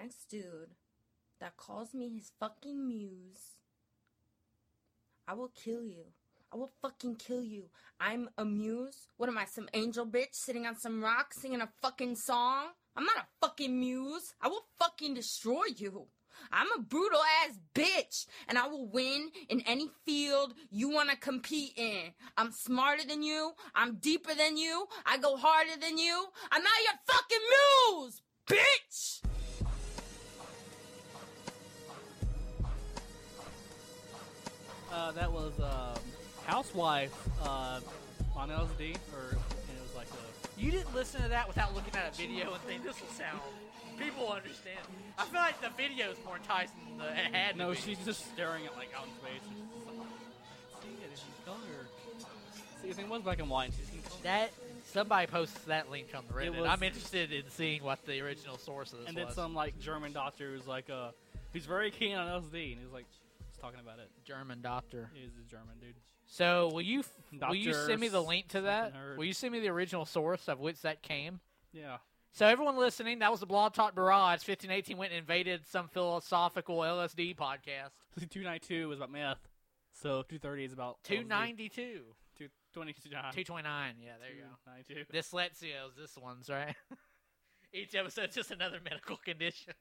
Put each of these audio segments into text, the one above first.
next dude that calls me his fucking muse, I will kill you. I will fucking kill you. I'm a muse. What am I, some angel bitch sitting on some rock singing a fucking song? I'm not a fucking muse. I will fucking destroy you. I'm a brutal ass bitch, and I will win in any field you want to compete in. I'm smarter than you. I'm deeper than you. I go harder than you. I'm not your fucking muse, bitch! Uh, that was um, Housewife uh, on LSD, or and it was like a. You didn't listen to that without looking at a video and think this will sound. People will understand. I feel like the video is more enticing than the ad. to No, be. she's just staring at like out in space. And it's like, see it in color. See, the thing was black and white. She's in color. that. Somebody posts that link on the Reddit. was- I'm interested in seeing what the original source of this and then some like German doctor who's like, uh, he's very keen on LSD, and he's like, he's talking about it. German doctor. He's a German dude. So will you will you Doctor send me the link to that? something. Will you send me the original source of which that came? Yeah. So everyone listening, that was the Blog Talk Barrage. 1518 went and invaded some philosophical LSD podcast. Two ninety two was about meth. So two thirty is about 292. Two twenty two. 229. Yeah, there you go. Ninety two. Dyslexia is this one's, right? Each episode's just another medical condition.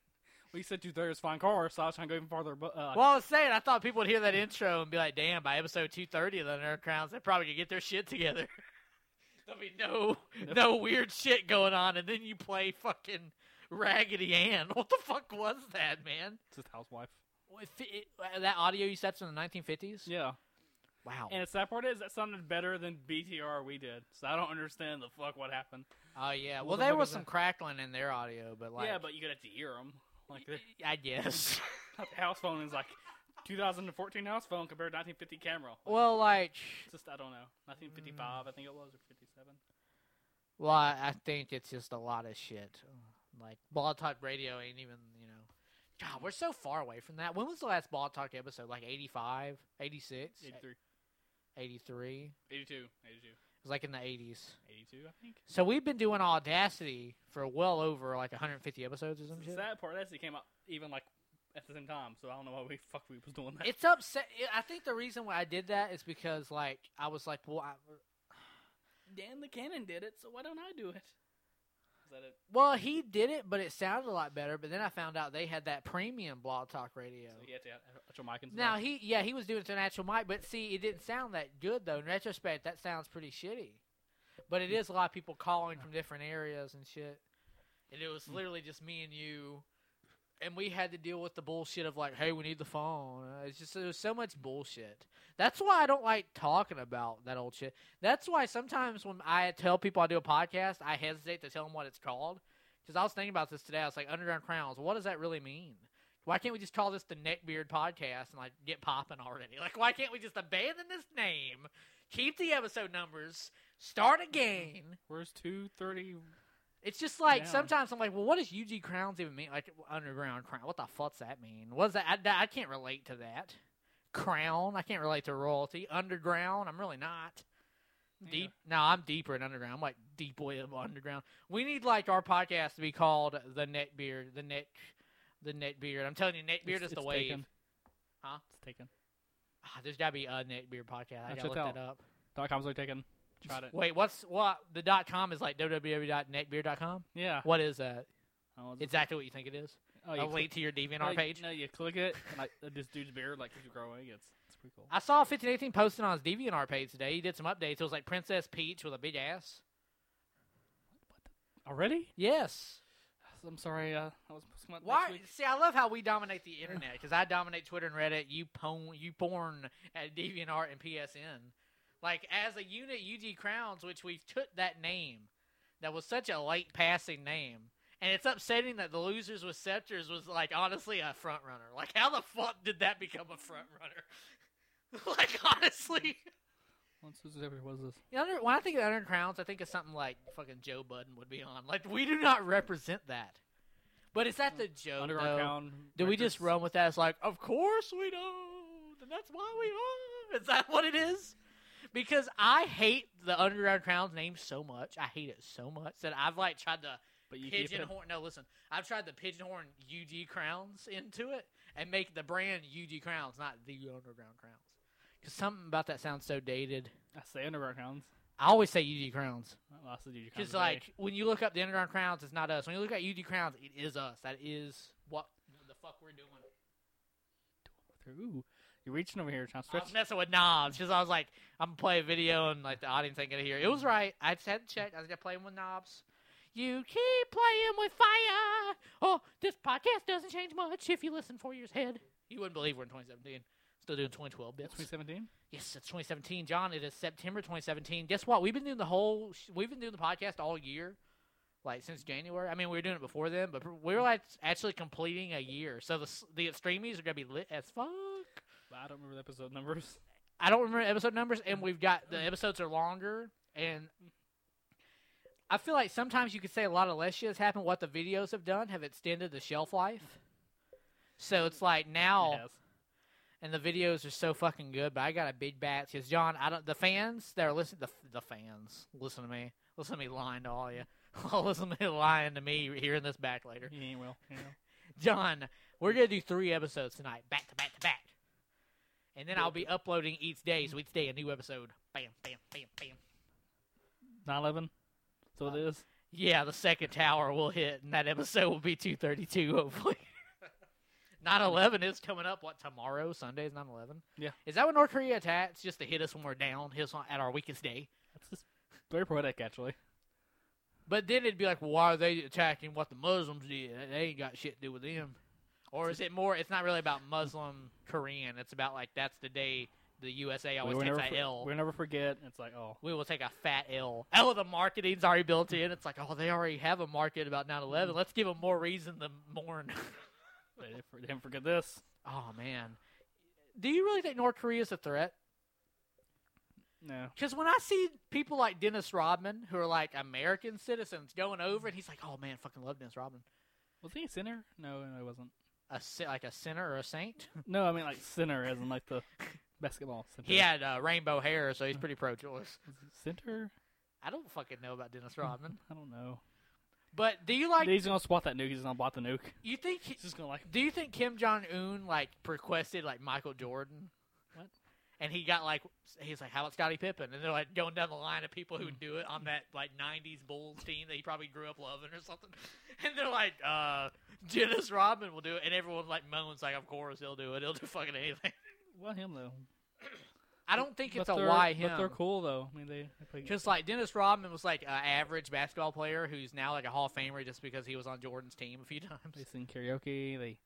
Well, you said two thirds fine car, so I was trying to go even farther. But uh, Well, I was saying, I thought people would hear that intro and be like, damn, by episode 230 of the Nerd Crowns, they probably could get their shit together. There'll be no, no weird shit going on, and then you play fucking Raggedy Ann. What the fuck was that, man? it's just housewife. If it- that audio you said from the 1950s? Yeah. Wow. And the sad part is that sounded better than BTR we did. So I don't understand the fuck what happened. Oh, yeah. Well, the there was some that? crackling in their audio, but like. yeah, but you could have to hear them. Like the, uh, I guess. the house phone is like 2014 house phone compared to 1950 camera. Like, well, like. just I don't know. 1955, I think it was, or 57. Well, I, I think it's just a lot of shit. Like Blog Talk Radio ain't even, you know. God, we're so far away from that. When was the last Blog Talk episode? Like 85, 86, 83, 83? 82, 82, It was like in the 80s. 82, I think. So we've been doing Audacity for well over like 150 episodes or some The shit. sad part is came out even like at the same time, so I don't know why we fuck we was doing that. It's upset. I think the reason why I did that is because like I was like, well, I, Dan the Cannon did it, so why don't I do it? Is that it? well, he did it, but it sounded a lot better. But then I found out they had that premium Blog Talk Radio. So you have to have actual mic and stuff. Now he, yeah, he was doing it to an actual mic, but see, it didn't sound that good though. In retrospect, that sounds pretty shitty. But it hmm. is a lot of people calling from different areas and shit. And it was literally just me and you, and we had to deal with the bullshit of like, hey, we need the phone. Uh, It's just there was so much bullshit. That's why I don't like talking about that old shit. That's why sometimes when I tell people I do a podcast, I hesitate to tell them what it's called. Because I was thinking about this today. I was like, Underground Crowns. What does that really mean? Why can't we just call this the Neckbeard Podcast and like get popping already? Like, why can't we just abandon this name, keep the episode numbers, start again? Where's 230? It's just like Down. sometimes I'm like, well, what does UG Crowns even mean? Like underground crown? What the fuck's that mean? What does that? I, I can't relate to that. Crown? I can't relate to royalty. Underground? I'm really not. Deep? No, I'm deeper in underground. I'm like deep way of underground. We need like our podcast to be called the Net Neckbeard, the neck, the Net Neckbeard. I'm telling you, Neckbeard It's- is the wave. taken. Huh? It's taken. Ah, there's gotta be a Net Neckbeard podcast. I Check gotta look that up. Dot com's already taken. Tried it. Wait, what's what? The dot com is like www.neckbeard.com. Yeah. What is that? Oh, Exactly what you think it is. oh, a you link to your DeviantArt no, page. No, you click it, and like this dude's beard like keeps growing. It's it's pretty cool. I saw 1518 posting on his DeviantArt page today. He did some updates. It was like Princess Peach with a big ass. Already? Yes. I'm sorry. Uh, I was to Why? See, I love how we dominate the internet because I dominate Twitter and Reddit. You porn, you porn at DeviantArt and PSN. Like as a unit, UG Crowns, which we've took that name, that was such a late passing name, and it's upsetting that the losers with scepters was like honestly a front runner. Like how the fuck did that become a front runner? like honestly. What's this? What is this? You know, when I think of Under Crowns, I think of something like fucking Joe Budden would be on. Like we do not represent that. But is that the joke? Underground though? Crown. Do we just run with that? It's like, of course we don't, and that's why we are. Is that what it is? Because I hate the Underground Crowns name so much. I hate it so much that I've like tried to But you keep pigeon horn. No, listen. I've tried the pigeon horn UG crowns into it and make the brand UG crowns, not the underground crowns. Because something about that sounds so dated. I say underground crowns. I always say UG crowns. I said Because like when you look up the underground crowns, it's not us. When you look at UG crowns, it is us. That is what the fuck we're doing. Ooh, you're reaching over here trying to I stretch. was messing with knobs because I was like, I'm gonna play a video and like the audience ain't gonna hear. It was right. I just had to check. I was just playing with knobs. You keep playing with fire. Oh, this podcast doesn't change much if you listen four years ahead. You wouldn't believe we're in 2017. Still doing 2012 bits. 2017. Yes, it's 2017, John. It is September 2017. Guess what? We've been doing the whole. sh- We've been doing the podcast all year, like since January. I mean, we were doing it before then, but we're like actually completing a year. So the s- the streamies are gonna be lit as fuck. I don't remember the episode numbers. I don't remember episode numbers, and we've got the mm-hmm. episodes are longer, and I feel like sometimes you could say a lot of less shit has happened. What the videos have done have extended the shelf life. So it's like now, It and the videos are so fucking good. But I got a big batch because John, I don't. The fans that are listening, the the fans, listen to me, listen to me lying to all you, listen to me lying to me hearing this back later. He ain't well. You know. John, we're gonna do three episodes tonight, back to back to back, and then I'll be uploading each day. So each day a new episode. Bam, bam, bam, bam. 9/11. So it is. Yeah, the second tower will hit, and that episode will be two thirty two. Hopefully, 9-11 is coming up. What tomorrow? Sunday is 9-11? Yeah. Is that when North Korea attacks just to hit us when we're down, hit us on, at our weakest day? That's just very poetic, actually. But then it'd be like, well, why are they attacking what the Muslims did? They ain't got shit to do with them. Or is it more? It's not really about Muslim Korean. It's about like that's the day the USA always takes never, that for- L. we'll never forget. It's like, oh, we will take a fat L. Oh, the marketing's already built in. It's like, oh, they already have a market about 9/11. Mm-hmm. Let's give them more reason to mourn. they didn't they didn't forget this. oh man, do you really think North Korea is a threat? No. Because when I see people like Dennis Rodman, who are like American citizens, going over, and he's like, "Oh man, fucking love Dennis Rodman." Was he a sinner? No, no, he wasn't. A like a sinner or a saint. No, I mean like sinner, as in like the basketball. Center. He had uh, rainbow hair, so he's pretty pro-choice. Center. I don't fucking know about Dennis Rodman, I don't know. but do you like? he's gonna spot that nuke. He's gonna bot the nuke. You think? He's just gonna like. Do you think Kim Jong Un like requested like Michael Jordan? And he got like he's like, how about Scottie Pippen? And they're like going down the line of people who do it on that like '90s Bulls team that he probably grew up loving or something. And they're like, uh, Dennis Rodman will do it, and everyone like moans like, of course he'll do it. He'll do fucking anything. Well, him though. I don't think it's a why But they're cool though. I mean, they, they. Because like Dennis Rodman was like an average basketball player who's now like a Hall of Famer just because he was on Jordan's team a few times. They sing karaoke. They.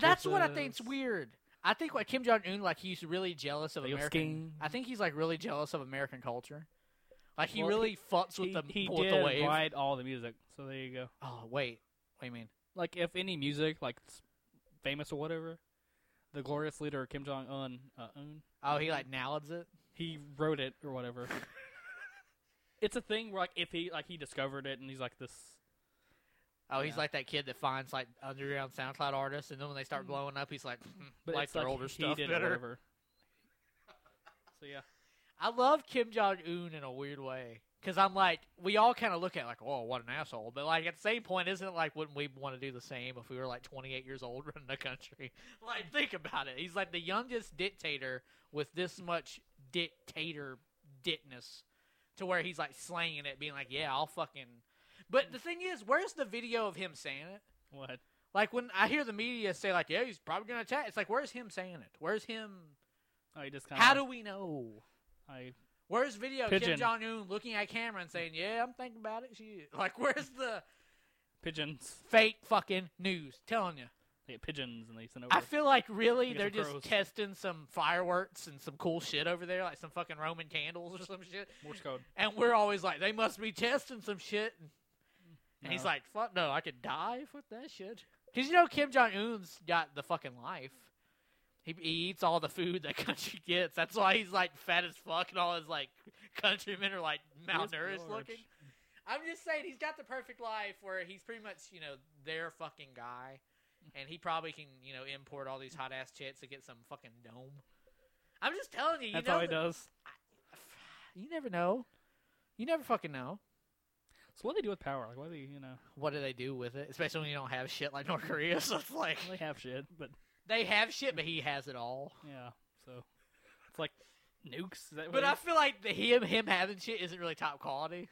That's what I think's weird. I think like Kim Jong Un, like he's really jealous of American. I think he's like really jealous of American culture. Like he Well, really fucks with He, the he with did the wave. write all the music, so there you go. Oh wait, what do you mean? Like if any music like s- famous or whatever, the glorious leader Kim Jong Un, uh, Un, Oh, he like nails it. he wrote it or whatever. it's a thing where like if he like he discovered it and he's like this. Oh, he's Yeah. like that kid that finds like underground SoundCloud artists, and then when they start mm. blowing up, he's like, But like it's their like older he stuff did or better. whatever. So yeah, I love Kim Jong Un in a weird way because I'm like, we all kind of look at it like, oh, what an asshole, but like at the same point, isn't it like wouldn't we want to do the same if we were like 28 years old running the country? Like, think about it. He's like the youngest dictator with this much dictator ditness to where he's like slanging it, being like, yeah, I'll fucking. But the thing is, where's the video of him saying it? what? Like when I hear the media say like, yeah, he's probably gonna attack. It's like, where's him saying it? Where's him? Oh, he just kind. How do we know? I? Where's video of Kim Pigeon. Jong Un looking at camera and saying, "Yeah, I'm thinking about it." Shit. Like, where's the Pigeons. fake fucking news? Telling you, They get pigeons and they send over. I feel like really they're just crows. testing some fireworks and some cool shit over there, like some fucking Roman candles or some shit. Morse code. And we're always like, they must be testing some shit. And he's like, "Fuck no, I could die with that shit." Because you know Kim Jong Un's got the fucking life. He, he eats all the food that country gets. That's why he's like fat as fuck, and all his like countrymen are like He malnourished looking. I'm just saying he's got the perfect life where he's pretty much you know their fucking guy, and he probably can you know import all these hot ass chicks to get some fucking dome. I'm just telling you, you That's know all he that- does. You never know. You never fucking know. So what do they do with power? Like, what do they, you know? What do they do with it? Especially when you don't have shit like North Korea. So it's like They have shit, but they have shit, but he has it all. yeah. So it's like nukes. Is that what But it I is? feel like the him him having shit isn't really top quality.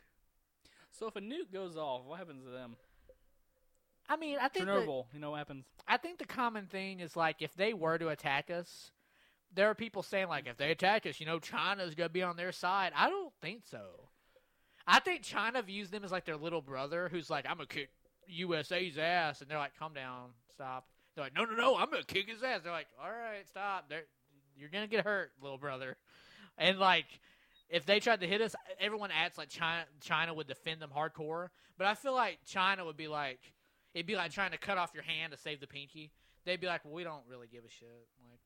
so if a nuke goes off, what happens to them? I mean, I think the, Chernobyl. You know what happens? I think the common thing is like if they were to attack us, there are people saying like if they attack us, you know, China's gonna be on their side. I don't think so. I think China views them as like their little brother who's like, I'm gonna kick USA's ass, and they're like, calm down, stop. They're like, no, no, no, I'm gonna kick his ass. They're like, all right, stop. They're, you're gonna get hurt, little brother. And like, if they tried to hit us, everyone acts like China China would defend them hardcore. But I feel like China would be like, it'd be like trying to cut off your hand to save the pinky. They'd be like, well, we don't really give a shit. Like,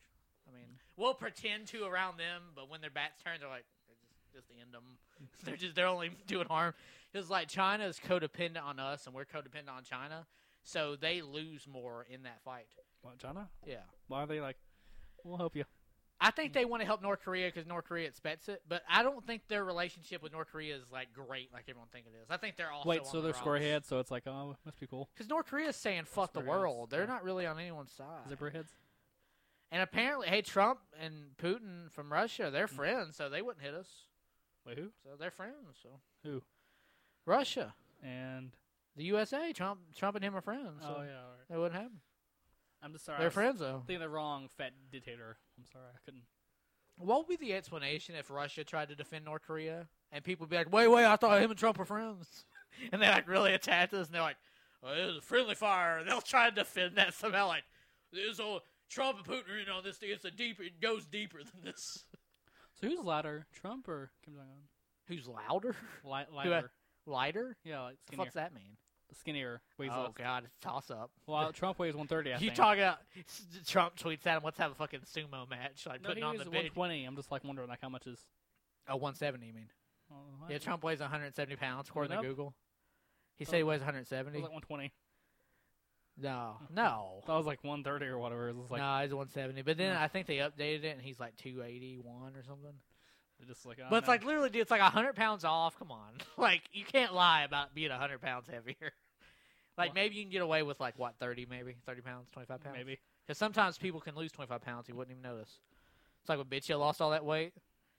I mean, we'll pretend to around them, but when their backs turn, they're like, just just end them. they're just they're only doing harm. It's like China is codependent on us, and we're codependent on China, so they lose more in that fight. What China? Yeah. Why are they like? We'll help you. I think they want to help North Korea because North Korea expects it, but I don't think their relationship with North Korea is like great, like everyone think it is. I think they're also Wait, so they're the square ropes. heads, so it's like, oh, must be cool. Because North Korea is saying "fuck the world." They're yeah. not really on anyone's side. Zipper heads. And apparently, hey, Trump and Putin from Russia, they're Mm. friends, so they wouldn't hit us. Wait, who? So they're friends. So Who? Russia, And the USA, Trump, Trump and him are friends. Oh, so oh yeah, all right. they wouldn't happen. I'm just sorry. They're friends though. Thinking the wrong fat dictator. I'm sorry, I couldn't. What would be the explanation if Russia tried to defend North Korea and people would be like, "Wait, wait, I thought him and Trump were friends," and they like really attacked us, and they're like, "Oh, it was a friendly fire." They'll try to defend that somehow, like this whole Trump and Putin are in on this thing. It's a deeper, it goes deeper than this. So who's louder, Trump or Kim Jong Un? Who's louder, Light, lighter. lighter? yeah, like skinnier. that mean? Skinnier. Weighs oh less. God, it's a toss up. Well, Trump weighs 130. I You think. talking about Trump tweets at him, let's have a fucking sumo match, like No, putting he on the big. 120. I'm just like wondering like how much is. Oh, 170, you mean? Oh, Yeah, Trump weighs 170 pounds, according to? Google. He said he weighs It 170. was like 120. No, no. That was like 130 or whatever. It was like no, he's 170. But then I think they updated it, and he's like 281 or something. just like. But it's oh, like literally, dude, it's like 100 pounds off. Come on, like you can't lie about being 100 pounds heavier. Like maybe you can get away with like what 30, maybe 30 pounds, 25 pounds. maybe. Because sometimes people can lose 25 pounds, you wouldn't even notice. It's like when Big Show lost all that weight.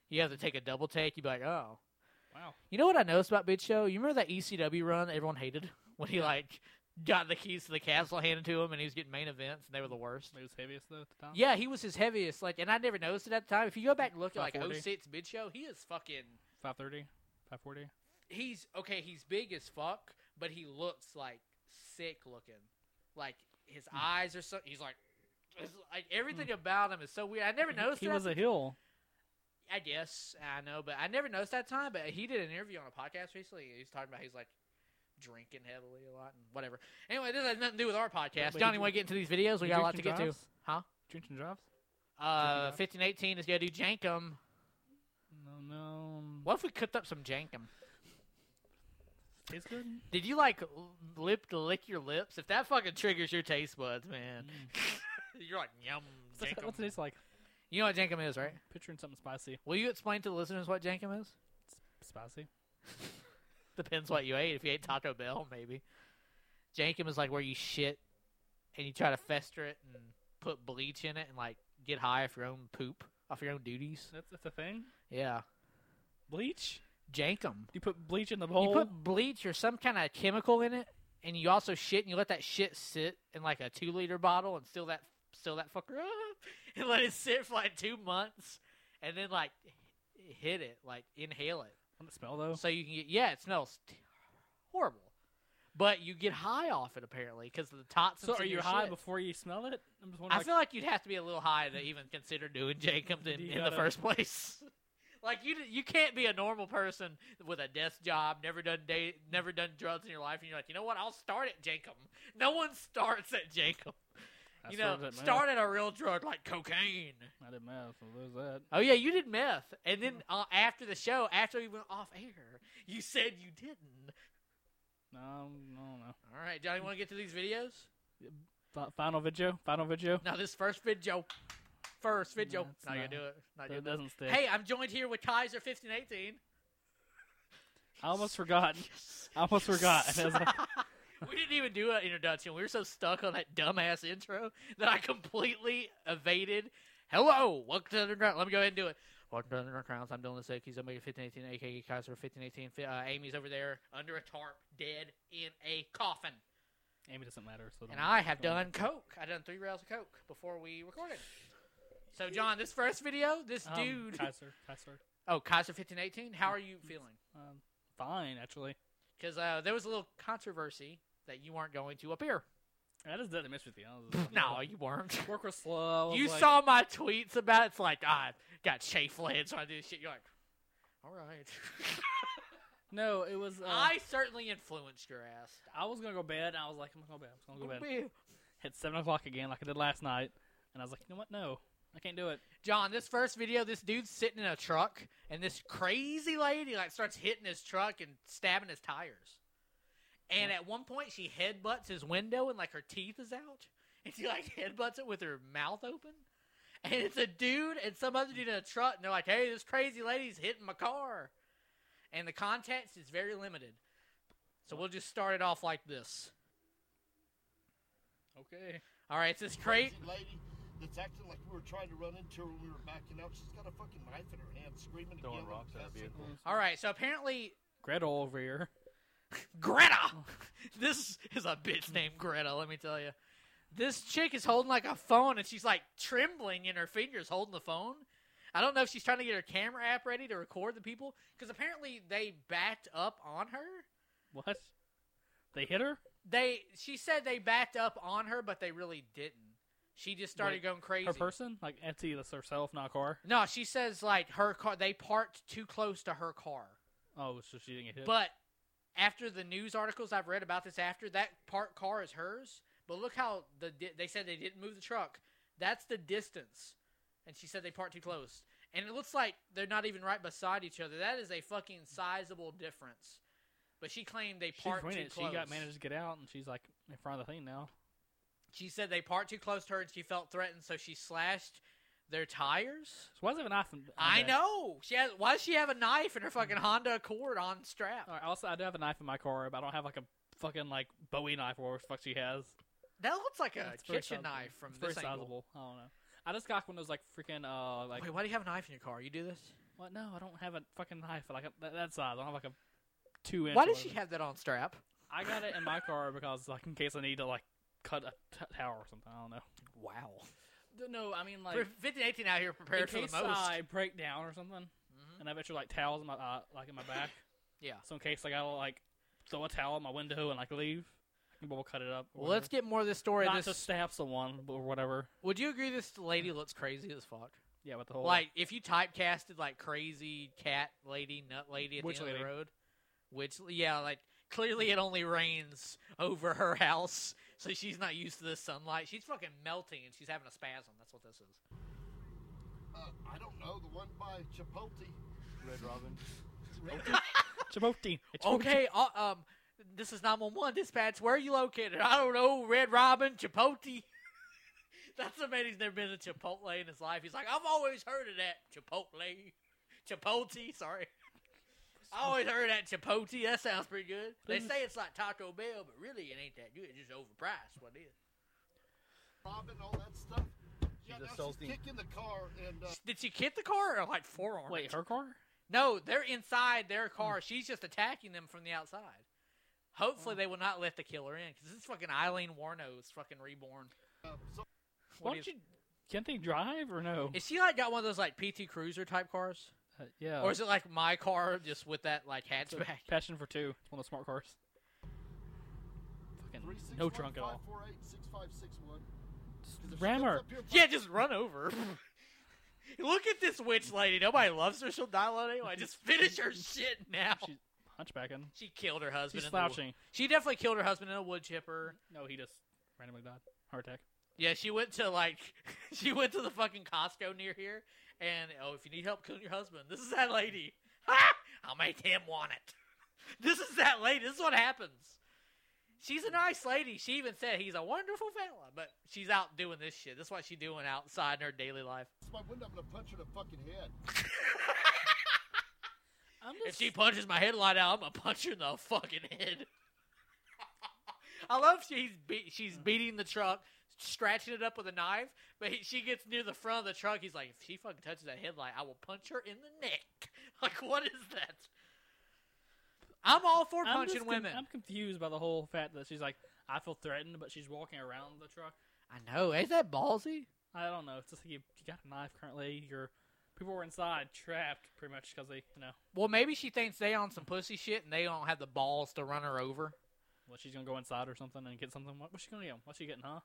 You have to take a double take. You'd be like, oh. Wow. You know what I noticed about Big Show? You remember that ECW run everyone hated when he like got the keys to the castle handed to him and he was getting main events and they were the worst. He was heaviest though at the time. Yeah, he was his heaviest. Like, and I never noticed it at the time. If you go back and look at like 540? 06 Big Show, he is fucking. 530, 540. He's okay. He's big as fuck, but he looks like sick looking. Like his Hmm. eyes are so. He's like. Like everything about him is so weird. I never noticed. He was a heel. I guess I know, but I never noticed that time. But he did an interview on a podcast recently. He was talking about he's like drinking heavily a lot and whatever. Anyway, this has nothing to do with our podcast. but Johnny, want to get into these videos? We got a lot to get to. Huh? Drinking jobs? Uh, fifteen eighteen is gonna do Jenkem. No, no. What if we cooked up some Jenkem? Tastes good. Did you like lip to lick your lips? If that fucking triggers your taste buds, man, you're like yum. What's, Jenkem. what's it taste like? You know what Jenkem is, right? Picturing something spicy. Will you explain to the listeners what Jenkem is? Spicy. Depends what you ate. If you ate Taco Bell, maybe. Jenkem is like where you shit and you try to fester it and put bleach in it and like get high off your own poop, off your own duties. That's, that's a thing. Yeah. Bleach. Jenkem. You put bleach in the bowl. You put bleach or some kind of chemical in it and you also shit and you let that shit sit in like a two liter bottle and still that still that fucker up and let it sit for like two months and then like hit it, like inhale it. Doesn't it smell though? So you can get yeah, it smells t- horrible, but you get high off it apparently because of the toxins. So are in you your high shit. before you smell it? I'm just wondering. I feel like you'd have to be a little high to even consider doing Jacobs in, You in the gotta- first place. like you, you can't be a normal person with a desk job, never done day, never done drugs in your life, and you're like, you know what? I'll start at Jacob. No one starts at Jacob. I you know, started at meth. start at a real drug like cocaine. I did meth. So there's that. Oh yeah, you did meth, and then uh, after the show, after we went off air, you said you didn't. No, no, no. All right, Johnny, want to get to these videos? Fi- Final video. Final video. Now this first video, first video. No, it's Not gonna do it. Not it. doesn't stick. Hey, I'm joined here with Kaiser fifteen eighteen. I almost forgot. I almost forgot. And I was like, we didn't even do an introduction. We were so stuck on that dumbass intro that I completely evaded. Hello, welcome to Underground. Let me go ahead and do it. Welcome to Underground. I'm Dylan Sick. He's Omega 1518, aka Kaiser 1518. Uh, Amy's over there under a tarp, dead in a coffin. Amy doesn't matter. So And I have done coke. I done three rails of coke before we recorded. So, John, this first video, this Um, dude. Kaiser, Kaiser. Oh, Kaiser 1518. How are you feeling? Um, fine, actually. Because uh, there was a little controversy that you weren't going to appear. I just didn't miss with you. No, you weren't. Work was slow. Was You like- saw my tweets about it. It's like, ah, I got chafe legs when I do this shit. You're like, all right. No, it was. Uh, I certainly influenced your ass. I was gonna go bed. And I was like, I'm gonna go bed. I'm gonna go bed. Be- Hit seven o'clock again, like I did last night. And I was like, you know what? No, I can't do it. John, this first video, this dude's sitting in a truck, and this crazy lady like starts hitting his truck and stabbing his tires. And at one point, she headbutts his window, and like her teeth is out, and she like headbutts it with her mouth open. And it's a dude and some other dude in a truck, and they're like, "Hey, this crazy lady's hitting my car," and the context is very limited. So we'll just start it off like this. Okay. All right, it's this crate. Crazy lady that's acting like we were trying to run into her when we were backing out. She's got a fucking knife in her hand, screaming Throwing and yelling, rocks at her cussing. vehicle. All right, so apparently Gretel over here. Greta. This is a bitch named Greta. Let me tell you. This chick is holding like a phone, and she's like trembling in her fingers holding the phone. I don't know if she's trying to get her camera app ready to record the people because apparently they backed up on her. What? They hit her? They she said they backed up on her, but they really didn't. She just started Wait, going crazy. Her person? Like Etsy, that's herself, not car. No, she says like her car. They parked too close to her car. Oh, so she didn't get hit. But after the news articles I've read about this, after that parked car is hers. But look how the di- they said they didn't move the truck. That's the distance, and she said they parked too close. And it looks like they're not even right beside each other. That is a fucking sizable difference. But she claimed they parked too it. close. She got managed to get out, and she's like in front of the thing now. She said they parked too close to her, and she felt threatened, so she slashed their tires. So why does it have a knife? In, on I that? know. She has. Why does she have a knife in her fucking Honda Accord on strap? All right, also, I do have a knife in my car, but I don't have like a fucking like Bowie knife or whatever the fuck she has. That looks like a It's kitchen sizable. knife from It's this angle. sizable. I don't know. I just got one of those like freaking uh like Wait, why do you have a knife in your car? You do this? what? No, I don't have a fucking knife like a, that, that size. I don't have like a two inch. Why does she have that on strap? I got it in my car because like in case I need to like cut a t- tower or something. I don't know. Wow. No, I mean like For 15, 18 out here prepared for the most. In case. I break down or something, Mhm. and I bet you like towels in my uh, like in my back. Yeah. So in case like I gotta like throw a towel in my window and like leave, I can be able to cut it up. Well, let's get more of this story. not This, to stab someone or whatever. would you agree this lady looks crazy as fuck? Yeah, with the whole Like, if you typecasted like crazy cat lady, nut lady at Which the end of the road, which yeah, like clearly it only rains over her house, so she's not used to the sunlight. She's fucking melting and she's having a spasm. That's what this is. Uh, I don't know, the one by Chipotle. Red Robin. Chipotle. It's Okay, uh, um, this is 911 dispatch. Where are you located? I don't know. Red Robin, Chipotle. That's the man who's never been to Chipotle in his life. He's like, I've always heard of that Chipotle. Chipotle, sorry. I always heard that Chipotle. That sounds pretty good. They say it's like Taco Bell, but really it ain't that good. It's just overpriced. What it is. Robin, all that stuff. Yeah, She's now she's assaulting- kicking the car and uh, Did she kick the car or like forearm? Wait, it? her car? No, they're inside their car. She's just attacking them from the outside. Hopefully, they will not let the killer in because this is fucking Aileen Wuornos fucking reborn. uh, so Why What don't is, you? Can't they drive or no? is she like got one of those like PT Cruiser type cars, Uh, yeah. or is it like my car just with that like hatchback? Passion for two. It's one of the smart cars. Fucking no trunk at all. 361-548-6561. 'Cause if she Ram comes her. up here Yeah, just run over. Look at this witch lady. Nobody loves her. She'll die alone anyway. Just finish her shit now. She's hunchbacking. She killed her husband. She's in the wo- slouching. She definitely killed her husband in a wood chipper. No, he just randomly died. Heart attack. Yeah, she went to like she went to the fucking Costco near here, and oh, if you need help killing your husband, this is that lady. Ha! I'll make him want it. This is that lady. This is what happens. She's a nice lady. She even said he's a wonderful fella, but she's out doing this shit. That's what she's doing outside in her daily life. my window, I'm gonna punch her in the fucking head. I'm If she punches my headlight out, I'm gonna punch her in the fucking head. I love she's be- she's mm. beating the truck, scratching it up with a knife, but he, she gets near the front of the truck. He's like, if she fucking touches that headlight, I will punch her in the neck. Like, what is that? I'm all for I'm punching con- women. I'm confused by the whole fact that she's like, I feel threatened, but she's walking around the truck. I know. Ain't that ballsy? I don't know. It's just like you, you got a knife currently. Your people were inside, trapped, pretty much because they, you know, Well, maybe she thinks they on some pussy shit and they don't have the balls to run her over. Well, she's gonna go inside or something and get something. What, what's she gonna get? What's she getting? Huh?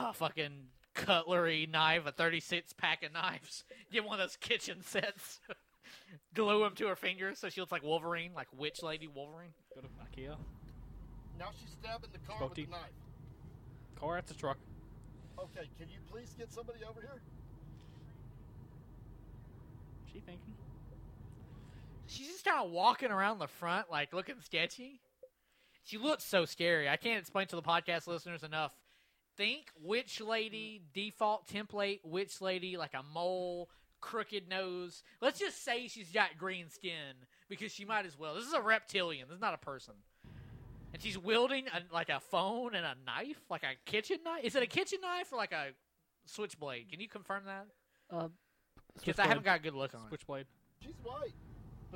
A fucking cutlery knife, a 36 pack of knives. Get one of those kitchen sets. Glue them to her fingers so she looks like Wolverine, like Witch Lady Wolverine. Go to IKEA. Now she's stabbing the car Spoke with to the you. knife. Car at the truck. Okay, can you please get somebody over here? She thinking? She's just kind of walking around the front, like looking sketchy. She looks so scary. I can't explain to the podcast listeners enough. Think Witch Lady, default template Witch Lady, like a mole, crooked nose. Let's just say she's got green skin because she might as well. This is a reptilian. This is not a person. And she's wielding a, like a phone and a knife, like a kitchen knife. Is it a kitchen knife or like a switchblade? Can you confirm that? Uh, Because I haven't got a good look on it. switchblade. She's white.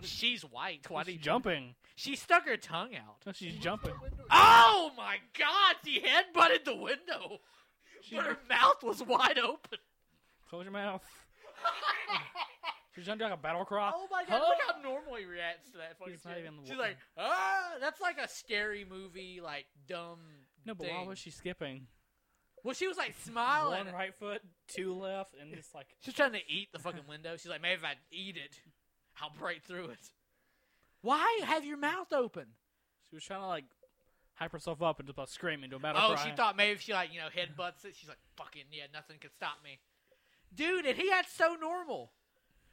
She's white. Why She's jumping. She stuck her tongue out. No, she's she jumping. Oh my god, she headbutted the window. She- But her mouth was wide open. Close your mouth. She's done like a battle cry. Oh my god, look how normal he reacts to that fucking He's not shit. even She's like, ah, that's like a scary movie, like dumb. no, but why thing. was she skipping? Well, she was like smiling. One right foot, two left, and just like She's trying to eat the fucking window. She's like, maybe if I eat it, I'll break through it. Why have your mouth open? she was trying to like hype herself up and just about scream into a battle Oh, cry. she thought maybe if she like you know headbutts it, she's like fucking yeah, nothing could stop me, dude. And he acts so normal.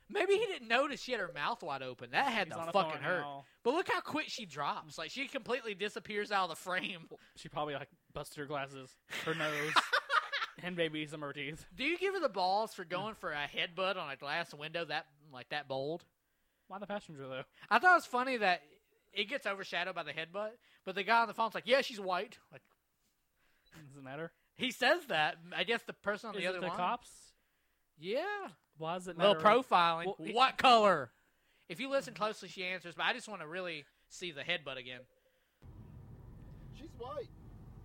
Maybe he didn't notice she had her mouth wide open. That had He's to on the phone fucking hurt. now. But look how quick she drops. Like she completely disappears out of the frame. She probably like busted her glasses, her nose, and maybe some of her teeth. Do you give her the balls for going for a headbutt on a glass window that like that bold? Why the passenger though? I thought it was funny that it gets overshadowed by the headbutt, but the guy on the phone's like, "Yeah, she's white." Like Does it matter? he says that. I guess the person on Is the it other the line. cops? Yeah. Why does it matter? little profiling. Well, it- what color? If you listen closely, she answers. But I just want to really see the headbutt again. she's white.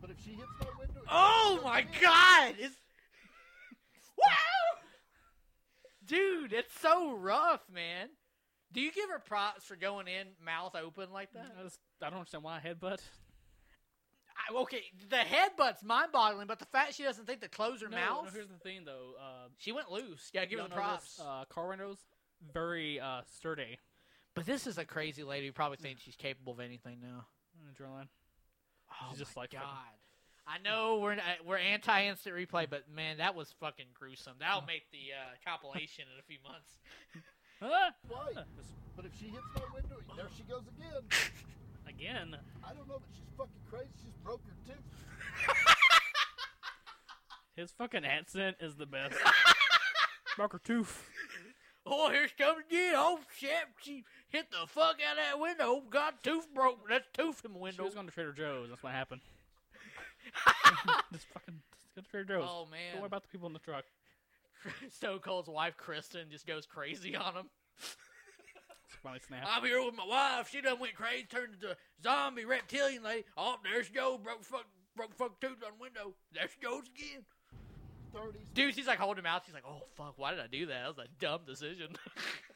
But if she hits my window, Oh my God! It's wow, dude, it's so rough, man. Do you give her props for going in mouth open like that? I, just, I don't understand why headbutt. I, okay, the headbutt's mind-boggling, but the fact she doesn't think to close her No, mouth, no, here's the thing though. Uh, she went loose. Yeah, give her the props. this, Uh, car windows very uh, sturdy. but this is a crazy lady who probably thinks she's capable of anything now. Adrenaline. Oh She's just like God. fucking- I know we're uh, we're anti instant replay, but man, that was fucking gruesome. That'll make the uh, compilation in a few months. White. But if she hits my window, there she goes again. again. I don't know, but she's fucking crazy. She's broke her tooth. His fucking accent is the best. Broker tooth. Oh, here she comes again. Oh shit, she hit the fuck out of that window. Got tooth broke. That's tooth in the She window. was going to Trader Joe's. That's what happened. just fucking just go to Trader Joe's. oh Don't man, worry about the people in the truck. Stone Cold's wife Kristen just goes crazy on him. Finally snap. I'm here with my wife. She done went crazy, turned into a zombie reptilian lady. Oh, there she goes. Broke fuck, broke fuck tooth on the window. There she goes again. 30s. Dude, she's like holding her mouth. She's like, "Oh fuck, why did I do that? That was a dumb decision."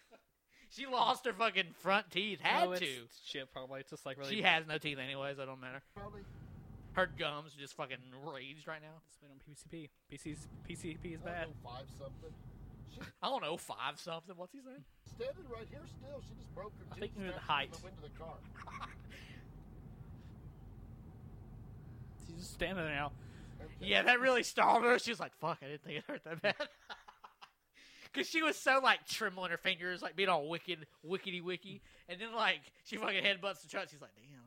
she lost her fucking front teeth. Had No, to. Shit, probably. It's just like really. She has no teeth anyways. I don't matter. Probably. Her gums are just fucking raged right now. It's been on PCP. PC's, PCP is oh, bad. don't five something. She's I don't know, five something. What's he saying? standing right here still. She just broke her I think you the height. The window of the car. She's just standing there now. Okay. Yeah, that really startled her. She was like, "Fuck, I didn't think it hurt that bad." Cause she was so like trembling her fingers, like being all wicked, wickety wicky, and then like she fucking headbutts the truck. She's like, "Damn, that's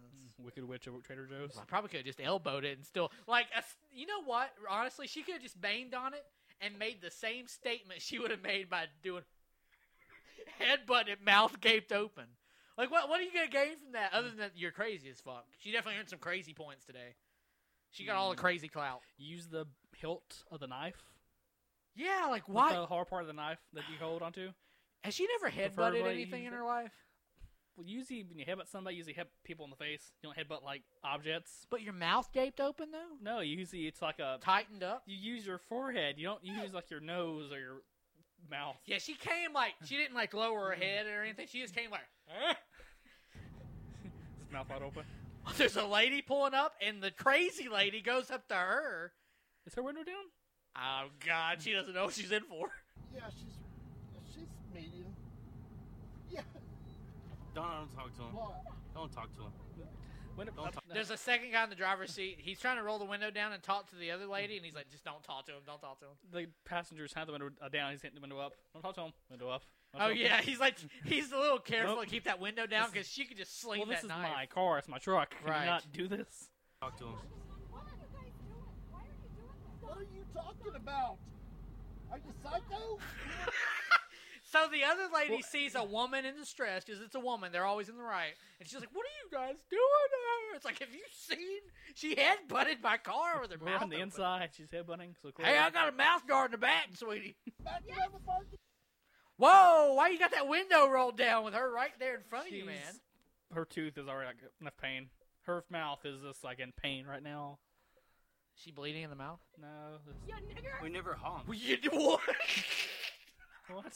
Wicked Witch of Trader Joe's. I probably could have just elbowed it and still like a you know what? Honestly, she could have just banged on it and made the same statement she would have made by doing headbutt it, mouth gaped open. Like, what? What are you gonna gain from that other than that you're crazy as fuck? She definitely earned some crazy points today. She got all the Mm. crazy clout. Use the hilt of the knife. Yeah, like why? The hard part of the knife that you hold onto. Has she never headbutted anything in her life? Well, usually when you headbutt somebody, you usually hit people in the face. You don't headbutt like objects. But your mouth gaped open though, No, usually it's like a. tightened up. You use your forehead. You don't use like your nose or your mouth. Yeah, she came like she didn't like lower her head or anything. She just came like. "Eh." His mouth wide open. There's a lady pulling up, and the crazy lady goes up to her. Is her window down? Oh God, she doesn't know what she's in for. Yeah, she's she's medium. Yeah. Don't, don't talk to him. Don't talk to him. Window. Don't talk- There's a second guy in the driver's seat. He's trying to roll the window down and talk to the other lady, and he's like, "Just don't talk to him. Don't talk to him." the passengers have the window uh, down. He's hitting the window up. Don't talk to him. Window up. Don't Oh talk to yeah, him. he's like he's a little careful Nope. to keep that window down because she could just sling Well, this that is knife. my car. It's my truck. Can Right. you not do this? Talk to him. What are you guys doing? Why are you doing this? What are you talking about? Are you psycho? So the other lady sees a woman in distress because it's a woman. They're always in the right, and she's like, "What are you guys doing to her?" It's like, "Have you seen? She had butted my car with her We're mouth on the open. inside. She's headbutting. So Hey, I got a mouth guard in the back, sweetie. Back in the parking. Whoa! Why you got that window rolled down with her right there in front of you, man? Her tooth is already like enough pain. Her mouth is just like in pain right now. Is She bleeding in the mouth. No. this- You nigger! We never honked. You do what? What?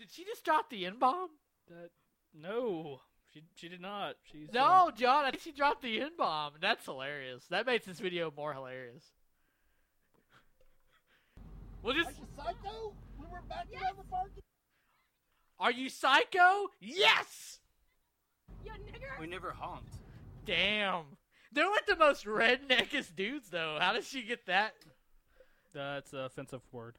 Did she just drop the N bomb? That, no. She she did not. She's uh, No, John. I think she dropped the N bomb. That's hilarious. That makes this video more hilarious. We'll Are just. you psycho? We were back in the parking. Are you psycho? Yes. You nigger! We never honked. Damn. They're like the most redneckest dudes, though. How does she get that? That's an offensive word.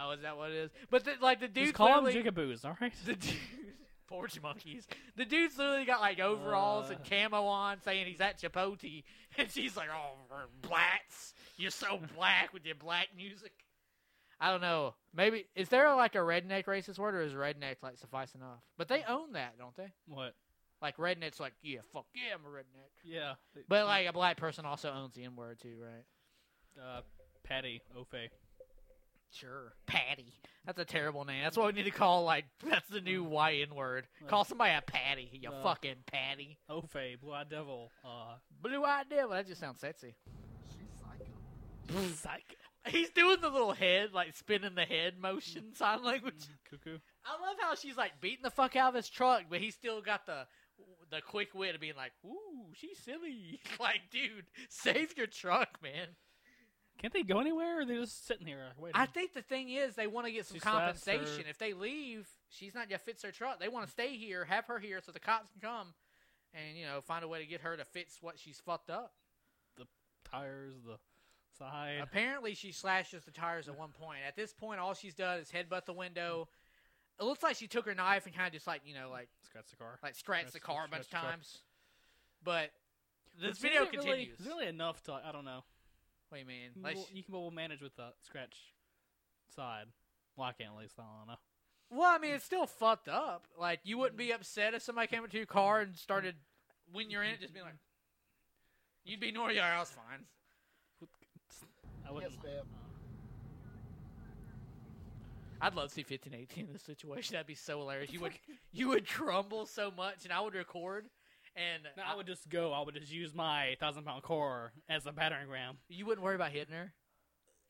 Oh, is that what it is? But the, like the dudes Just call them literally- jigaboos, all right? the dude, porch monkeys. The dude's literally got like overalls and Uh. camo on, saying he's at Chipotle, and she's like, "Oh, blacks, you're so black with your black music." I don't know. Maybe is there like a redneck racist word, or is redneck like suffice enough? But they own that, don't they? What? Like redneck's like, yeah, fuck yeah, I'm a redneck. Yeah. But like a black person also owns the N word too, right? uh, Patty Ofe. Sure. Patty. That's a terrible name. That's what we need to call like that's the new white N word. Call somebody a Patty, you Uh, fucking Patty. Ofe, Blue Eyed Devil. Uh, Blue eyed devil. That just sounds sexy. She's psycho. Psycho. He's doing the little head, like spinning the head motion sign language. Cuckoo. I love how she's like beating the fuck out of his truck, but he's still got the the quick wit of being like, "Ooh, she's silly." like, dude, save your truck, man. Can't they go anywhere? Or are they just sitting here waiting? I think the thing is they want to get some She slaps her- compensation. If they leave, she's not gonna fix their truck. They want to stay here, have her here, so the cops can come and you know find a way to get her to fix what she's fucked up. The tires, the side. Apparently, she slashes the tires at one point. At this point, all she's done is headbutt the window. It looks like she took her knife and kind of just like you know like Scratch the car. like scratched the Scratch- car a bunch of scratch the truck. times. But this Is video really- continues. Really enough to I don't know. What do you mean? You Like, can, you can well manage with the scratch side. Well, I can't at least. I don't know. well, I mean, it's still fucked up. Like, you wouldn't be upset if somebody came into your car and started when you're in it, just being like, you'd be normal. Yeah, I was fine. I wouldn't. Yes. I'd love to see 1518 in this situation. That'd be so hilarious. You would you would crumble so much, and I would record, and No, I would just go. I would just use my thousand pound core as a battering ram. you wouldn't worry about hitting her.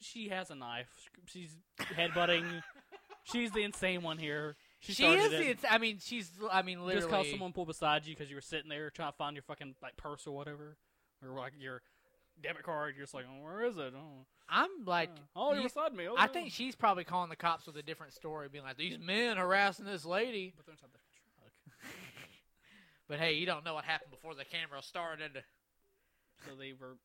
She has a knife. She's headbutting. She's the insane one here. She, She, is. it. The, I mean, she's. I mean, literally. Just cause someone pulled beside you because you were sitting there trying to find your fucking like purse or whatever, or like your debit card. You're just like, oh, where is it? Oh, I'm like. oh you're you- beside me. Oh, I no. think she's probably calling the cops with a different story, being like, "These men harassing this lady." But they're inside. But hey, you don't know what happened before the camera started. So they were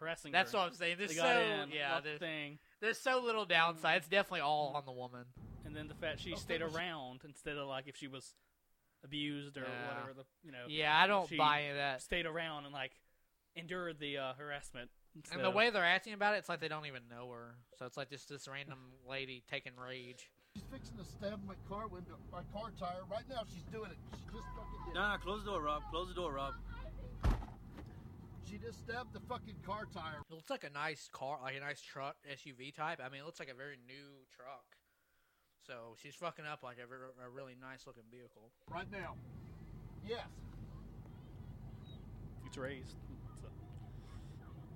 harassing. That's her. what I'm saying. There's They so in. yeah, there's, thing, there's so little downside. It's definitely all on the woman. and then the fact she Oh, stayed that was- around instead of like if she was abused or Yeah. whatever. The you know Yeah, I don't she- buy into that. stayed around and like endured the uh, harassment. And the way they're acting about it, it's like they don't even know her. So it's like just this random lady taking rage. She's fixing to stab my car window, my car tire. Right now, she's doing it. She just fucking did. Nah, close the door, Rob. Close the door, Rob. She just stabbed the fucking car tire. It looks like a nice car, like a nice truck, SUV type. I mean, it looks like a very new truck. So she's fucking up like a, ver- a really nice looking vehicle. Right now. Yes. It's raised.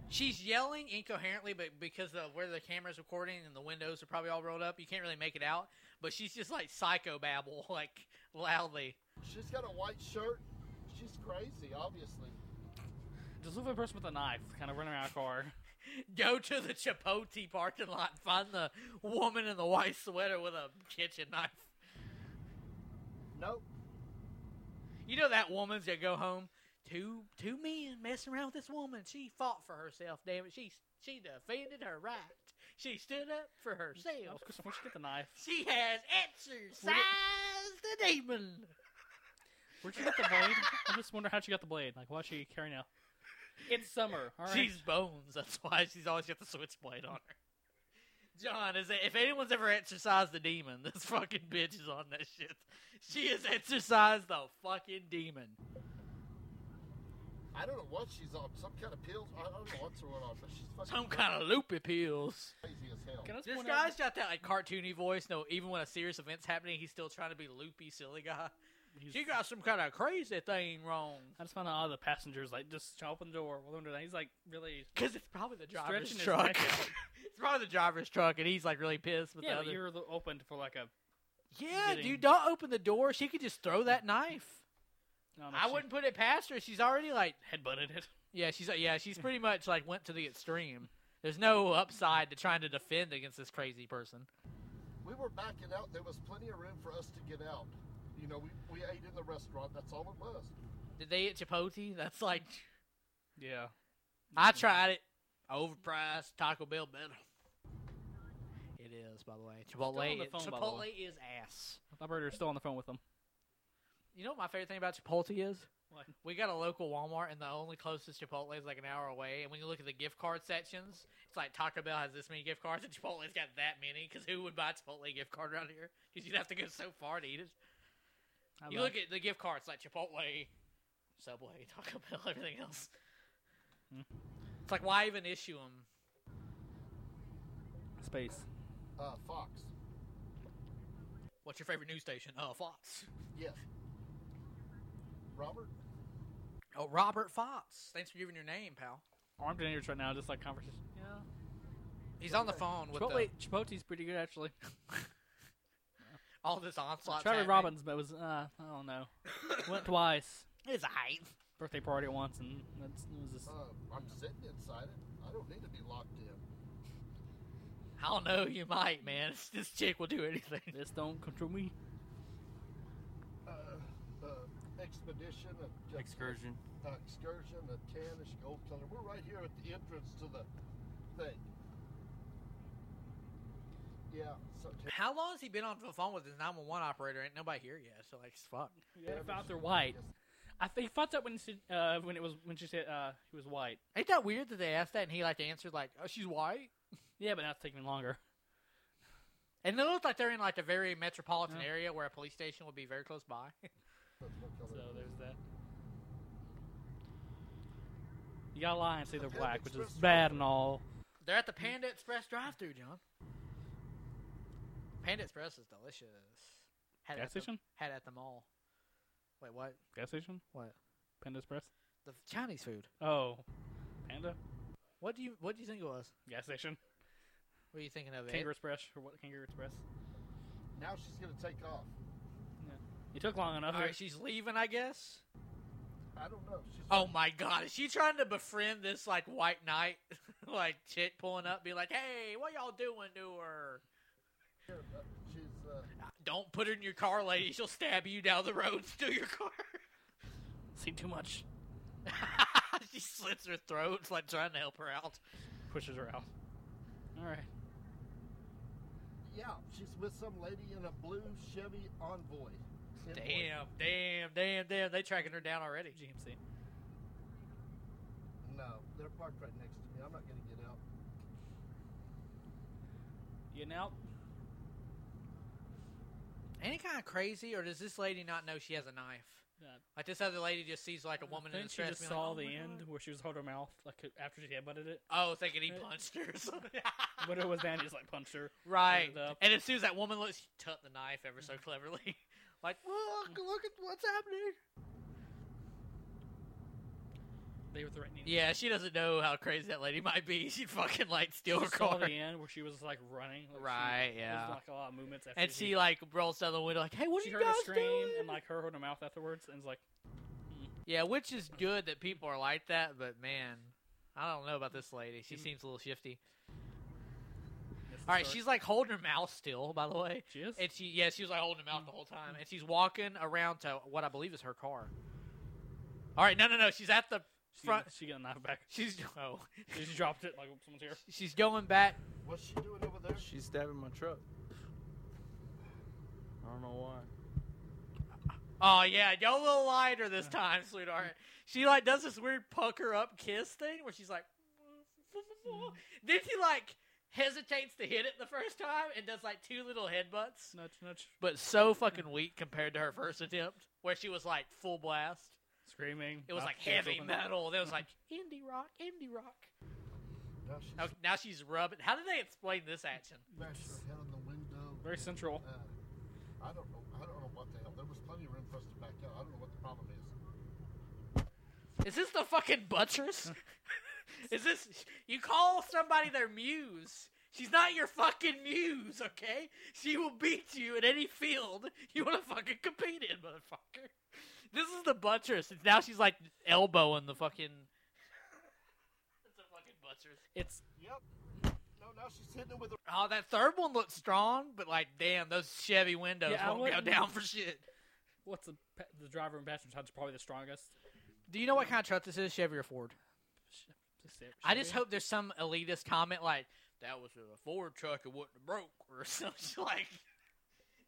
So, She's yelling incoherently, but because of where the camera's recording and the windows are probably all rolled up, you can't really make it out. But she's just like psycho babble, like loudly. She's got a white shirt. She's crazy, obviously. just look at the person with a knife, kind of running around a car. Go to the Chipotle parking lot and find the woman in the white sweater with a kitchen knife. Nope. You know that woman's gonna go home. Two two men messing around with this woman. She fought for herself. Damn it, she she defended her rights. She stood up for herself. Where'd you get the knife? She has exercised the demon. Where'd she get the blade? I'm just wondering how she got the blade. Like, why's she carrying out? It's summer. All right. She's bones. That's why she's always got the switchblade on her. John, is it, if anyone's ever exercised the demon, this fucking bitch is on that shit. She has exercised the fucking demon. I don't know what she's on. Some kind of pills. I don't know what's going on, but she's fucking Some kind of loopy pills. crazy as hell. Can I just This point out- guy's got that like cartoony voice. No, even when a serious event's happening, he's still trying to be loopy, silly guy. he's- She got some kind of crazy thing wrong. I just found out all the passengers like just open the door. Well, they're doing. He's like really. Because it's probably the driver's Stretching his truck. neck out. it's probably the driver's truck, and he's like really pissed with Yeah, the but other. you're opened for like a. Yeah, getting- dude, don't open the door. She could just throw that knife. No, no, I wouldn't put it past her. She's already like, headbutted it. yeah, she's uh, yeah, she's pretty much like went to the extreme. There's no upside to trying to defend against this crazy person. We were backing out. There was plenty of room for us to get out. You know, we, we ate in the restaurant. That's all it was. Did they eat Chipotle? That's like Yeah. I tried it. Overpriced. Taco Bell better. It is, by the way. Chipotle. on the phone, by the way. is ass. Operator's still on the phone with them. You know what my favorite thing about Chipotle is? What? We got a local Walmart, and the only closest Chipotle is like an hour away. And when you look at the gift card sections, it's like Taco Bell has this many gift cards, and Chipotle's got that many. Because who would buy a Chipotle gift card around here? Because you'd have to go so far to eat it. How You about- look at the gift cards like Chipotle, Subway, Taco Bell, everything else. Hmm. It's like why even issue them? space. Uh, Fox. What's your favorite news station? Oh, Fox. Yes. Robert? Oh, Robert Fox. Thanks for giving your name, pal. Armed dangerous right now, just like conversation. Yeah. He's on the phone with Chipotle, the, Chipotle's pretty good actually. all this onslaught. Trevor Robbins, but it was uh, I don't know. Went twice. It's a height. Birthday party once, and that's it was just. Uh, I'm sitting inside it. I don't need to be locked in. I don't know. You might, man. This chick will do anything. This don't control me. Expedition, a, just Excursion. Uh, excursion, a tannish gold color. We're right here at the entrance to the thing. Yeah. So How long has he been on the phone with his 911 operator? Ain't nobody here yet. So like, fuck. Yeah, I found they're white. I think he thought that when he said, uh, when it was when she said uh, he was white. Ain't that weird that they asked that and he like answered like, "Oh, she's white." Yeah, but now it's taking longer. And it look like they're in like a very metropolitan Yeah. area where a police station would be very close by. That's what So color it is. there's that. You gotta lie and say they're black, which is bad and all. they're at the Panda Express drive-through, John. Panda Express is delicious. Had it Gas at the- station? had it at the mall. Wait, what? Gas station? What? Panda Express? The Chinese food. Oh, Panda? What do you What do you think it was? Gas station? What are you thinking of? Kangaroo Express or what? Kangaroo Express? Now she's gonna take off. You took long enough. All right, she's leaving, I guess. I don't know. She's Oh my God, is she trying to befriend this like white knight, like chick pulling up, be like, "Hey, what y'all doing to her? she's uh, Don't put her in your car, lady. She'll stab you down the road and steal your car." Seen too much. she slits her throat, it's like trying to help her out. Pushes her out. All right. yeah. She's with some lady in a blue Chevy Envoy. Envoy. Damn, damn, damn, damn. They tracking her down already. GMC. No, they're parked right next to me. I'm not gonna get out. You getting out? Ain't kind of crazy, or does this lady not know she has a knife? Yeah. Like this other lady just sees like a woman I in she just saw like, "Oh the end God." where she was holding her mouth like after she headbutted it. Oh, thinking he punched her or something. But it was then he just like punched her. right. Uh, and as soon as that woman looks, she tucked the knife ever so cleverly. Like, look, look at what's happening. They were threatening. Yeah, she doesn't know how crazy that lady might be. She'd fucking like steal She her saw car. the end where she was like running. Like, Right, She, yeah. There was, like a lot of movements. After And she like rolls down the window, like, "Hey, what she are you heard guys a scream doing?" and like her holding her mouth afterwards, and it's like, Yeah, which is good that people are like that, but man, I don't know about this lady. She Mm. seems a little shifty. This is All right, she's like holding her mouth still, by the way. she is. And she, yeah, she was like holding her mouth the whole time, and she's walking around to what I believe is her car. All right, no, no, no, she's at the she, front. She got a knife back. She's oh, She just dropped it like someone's here. she's going back. What's she doing over there? She's stabbing my truck. I don't know why. Oh yeah, go a little lighter this time, sweetheart. She like does this weird pucker up kiss thing where she's like, then she like hesitates to hit it the first time and does like two little headbutts, Nudge, nudge, but so fucking weak compared to her first attempt where she was like full blast. screaming. It was like heavy metal. There was like indie rock, indie rock. Now she's Now, now she's rubbing. How did they explain this action? bashing her head on the window. Very central. Uh, I don't know. I don't know what the hell. There was plenty of room for us to back out. I don't know what the problem is. Is this the fucking buttress? Is this you call somebody their muse? She's not your fucking muse, okay? She will beat you in any field you want to fucking compete in, motherfucker. This is the buttress. Now she's like elbowing the fucking. It's a fucking buttress. It's Yep. No, now she's hitting it with her. Oh, that third one looks strong, but like, damn, those Chevy windows Yeah, won't go down for shit. what's the the driver and passenger side's probably the strongest. Do you know what kind of truck this is, Chevy or Ford? I just hope there's some elitist comment like that was a Ford truck it wouldn't have broke or something like.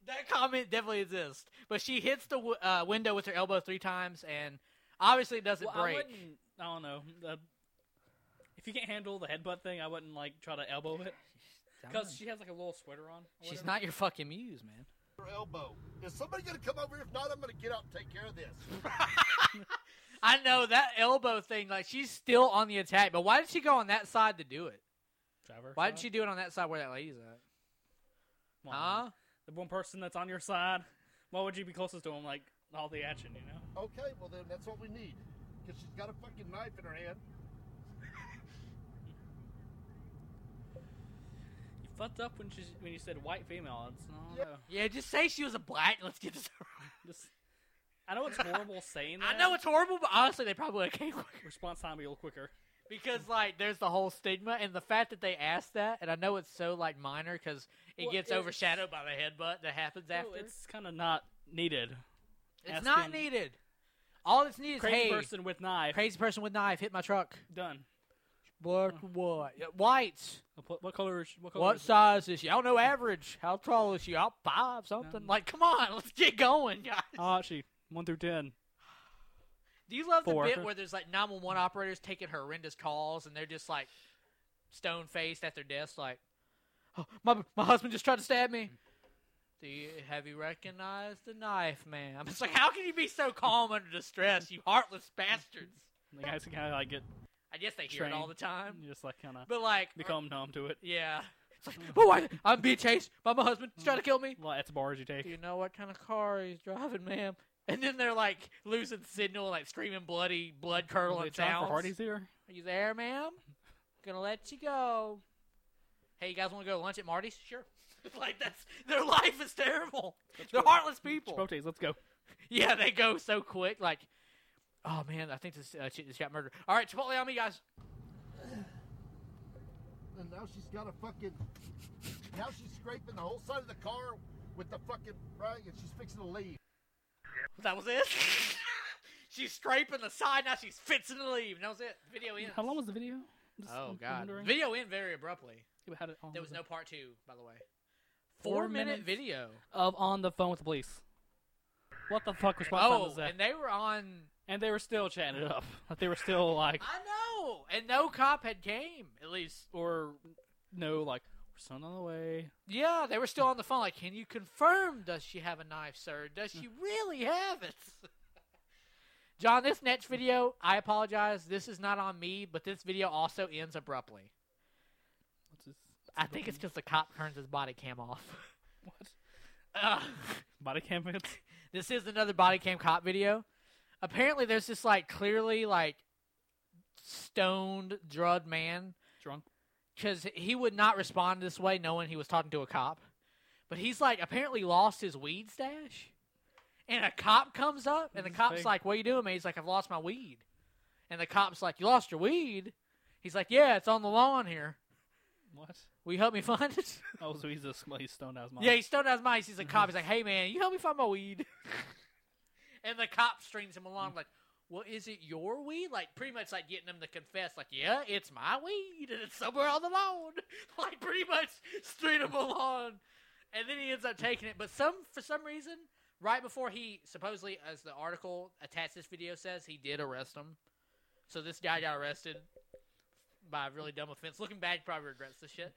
That comment definitely exists, but she hits the w- uh, window with her elbow three times, and obviously it doesn't Well, break. wouldn't. I don't know. The, if you can't handle the headbutt thing, I wouldn't like try to elbow it because she has like a little sweater on. she's not your fucking muse, man. her elbow. Is somebody gonna come over? If not, I'm gonna get out and take care of this. I know that elbow thing. Like she's still on the attack, but why did she go on that side to do it? driver. Why side. did she do it on that side where that lady's at? Well, Huh? The one person that's on your side. Why would you be closest to him? Like all the action, you know. Okay, well then that's what we need. Cause she's got a fucking knife in her hand. You fucked up when she when you said white female. It's no, Yeah. no. Yeah, just say she was a black. Let's get this. Just, I know it's horrible saying that. I know it's horrible, but honestly, they probably would have came quicker. response time be a little quicker. Because like there's the whole stigma and the fact that they asked that, and I know it's so like minor because it Well, gets it's- overshadowed by the headbutt that happens after. it's kind of not needed. It's not asking- needed. All it's needed is Crazy hey, person with knife. crazy person with knife hit my truck. Done. What? What? Yeah, White. What, what color is what color What is it? size is she? I don't know. Average. How tall is she? Out five something. Like, come on, let's get going, guys. Oh, she one through ten. Do you love Four. the bit where there's like 911 operators taking horrendous calls and they're just like stone faced at their desk, like, oh, my my husband just tried to stab me. Do you have you recognized the knife, ma'am? It's like, how can you be so calm under distress, you heartless bastards? The guys can kind of like get I guess they hear it all the time, you just like kind of but like, become numb to it. yeah. It's like, mm. oh, I, I'm being chased by my husband. He's trying to mm. kill me. Well, that's bars you take. Do you know what kind of car he's driving, ma'am? And then they're like losing signal, like screaming bloody, blood curdling they trying sounds. for Hardee's here? Are you there, ma'am? Gonna let you go. Hey, you guys want to go to lunch at Marty's? Sure. like that's their life is terrible. They're heartless people. Chipotle's, let's go. Yeah, they go so quick. Like, oh man, I think this uh, chick just got murdered. All right, Chipotle on me, guys. And now she's got a fucking. Now she's scraping the whole side of the car with the fucking rag, and she's fixing to leave. That was it. she's scraping the side. Now she's fixing to leave. And that was it. Video ends. How long was the video? Just- Oh god. wondering. Video end very abruptly. Yeah, how did- how There was it? no part two, by the way. Four Four minute video. of on the phone with the police. What the fuck response time Oh, was that? and they were on. And they were still chatting it up. Like they were still like, I know, and no cop had came. At least or no, like Son on the way. Yeah, they were still on the phone. Like, can you confirm? Does she have a knife, sir? Does she really have it? John, this next video, I apologize. This is not on me, but this video also ends abruptly. What's his? I think it's because the cop turns his body cam off. What? Ugh. Body cam hits? this is another body cam cop video. Apparently, there's this like clearly like stoned, drugged man Drunk. Because he would not respond this way knowing he was talking to a cop. But he's like apparently lost his weed stash, and a cop comes up, and the cop's like, "What are you doing, man?" He's like, "I've lost my weed," and the cop's like, "You lost your weed?" He's like, "Yeah, it's on the lawn here. What? Will you help me find it?" Oh, so he's just he's stoned out mind. Yeah, he's stoned out mind. He's a cop. He's like, "Hey, man, you help me find my weed." and the cop strings him along like, "Well, is it your weed?" Like, pretty much like getting him to confess, like, "Yeah, it's my weed, and it's somewhere on the lawn." like, pretty much string him along. And then he ends up taking it. But some for some reason, right before he supposedly, as the article attached this video says, he did arrest him. So this guy got arrested by a really dumb offense. Looking back, probably regrets this shit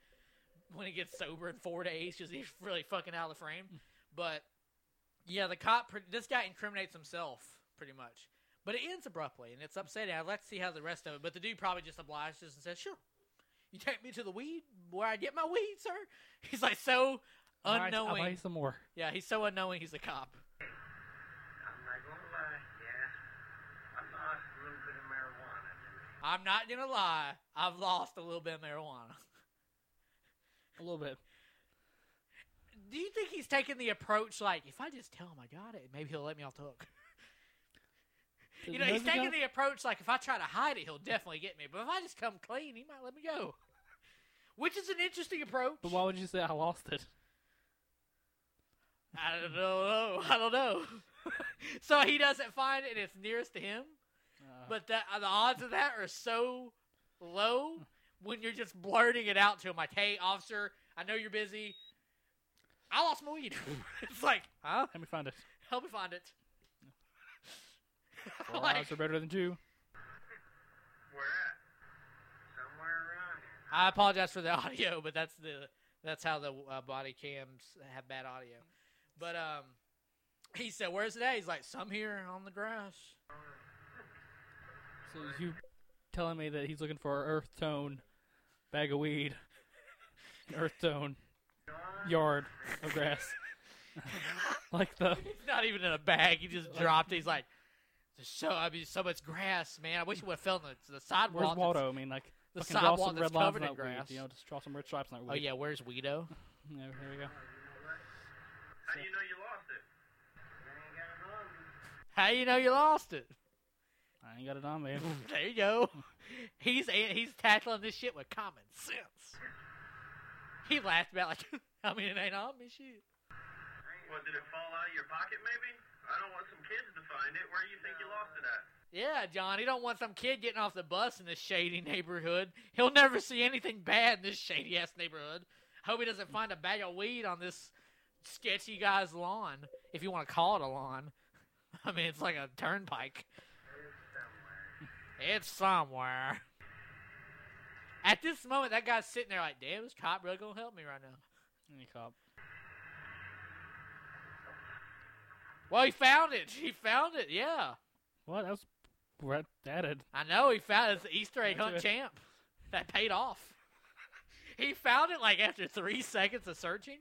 when he gets sober in four days because he's really fucking out of the frame. Hmm. But yeah, the cop, this guy incriminates himself pretty much. But it ends abruptly and it's upsetting. I'd like to see how the rest of it. But the dude probably just obliges and says, "Sure, you take me to the weed where I get my weed, sir." He's like so I'll unknowing. I'll buy you some more. Yeah, he's so unknowing. He's a cop. I'm not gonna lie, yeah. I lost a little bit of marijuana. I'm not gonna lie. I've lost a little bit of marijuana. A little bit. Do you think he's taking the approach like, if I just tell him I got it, maybe he'll let me off the hook? You know, he's taking the approach like if I try to hide it, he'll definitely get me. But if I just come clean, he might let me go. Which is an interesting approach. But why would you say I lost it? I don't know. I don't know. so he doesn't find it, and it's nearest to him. Uh, But that, the odds of that are so low when you're just blurting it out to him, like, "Hey, officer, I know you're busy. I lost my weed." it's like, huh? let me find it. Help me find it. Four Like- odds are better than two. Where at? Somewhere around here. I apologize for the audio, but that's the that's how the uh, body cams have bad audio. But um, he said, "Where's it at?" He's like, "Some here on the grass." So you telling me that he's looking for an earth tone bag of weed, an earth tone yard of grass, like the It's not even in a bag. He just dropped it. He's like, "There's so I mean, so much grass, man. I wish it would have fell in the, the sidewalk." where's that's- Waldo? I mean, like The fucking draw sidewalk some that's red covered in that weed. grass. You know, just draw some red stripes on that oh, weed. Oh yeah, where's Guido? yeah. There we go. How do you know you lost it? You ain't got it on me. How you know you lost it? I ain't got it on me. There you go. He's he's tackling this shit with common sense. He laughed about like, I mean, it ain't on me, shit. What, did it fall out of your pocket maybe? I don't want some kids to find it. Where do you think you lost it at? Yeah, John, he don't want some kid getting off the bus in this shady neighborhood. He'll never see anything bad in this shady ass neighborhood. Hope he doesn't find a bag of weed on this sketchy guy's lawn, if you want to call it a lawn. I mean, it's like a turnpike. It's somewhere. At this moment, that guy's sitting there like, damn, this cop really gonna help me right now. Any cop. Well, he found it. He found it. Yeah, What? That was red added. I know he found it. It's the Easter egg hunt champ. That paid off. he found it like after three seconds of searching.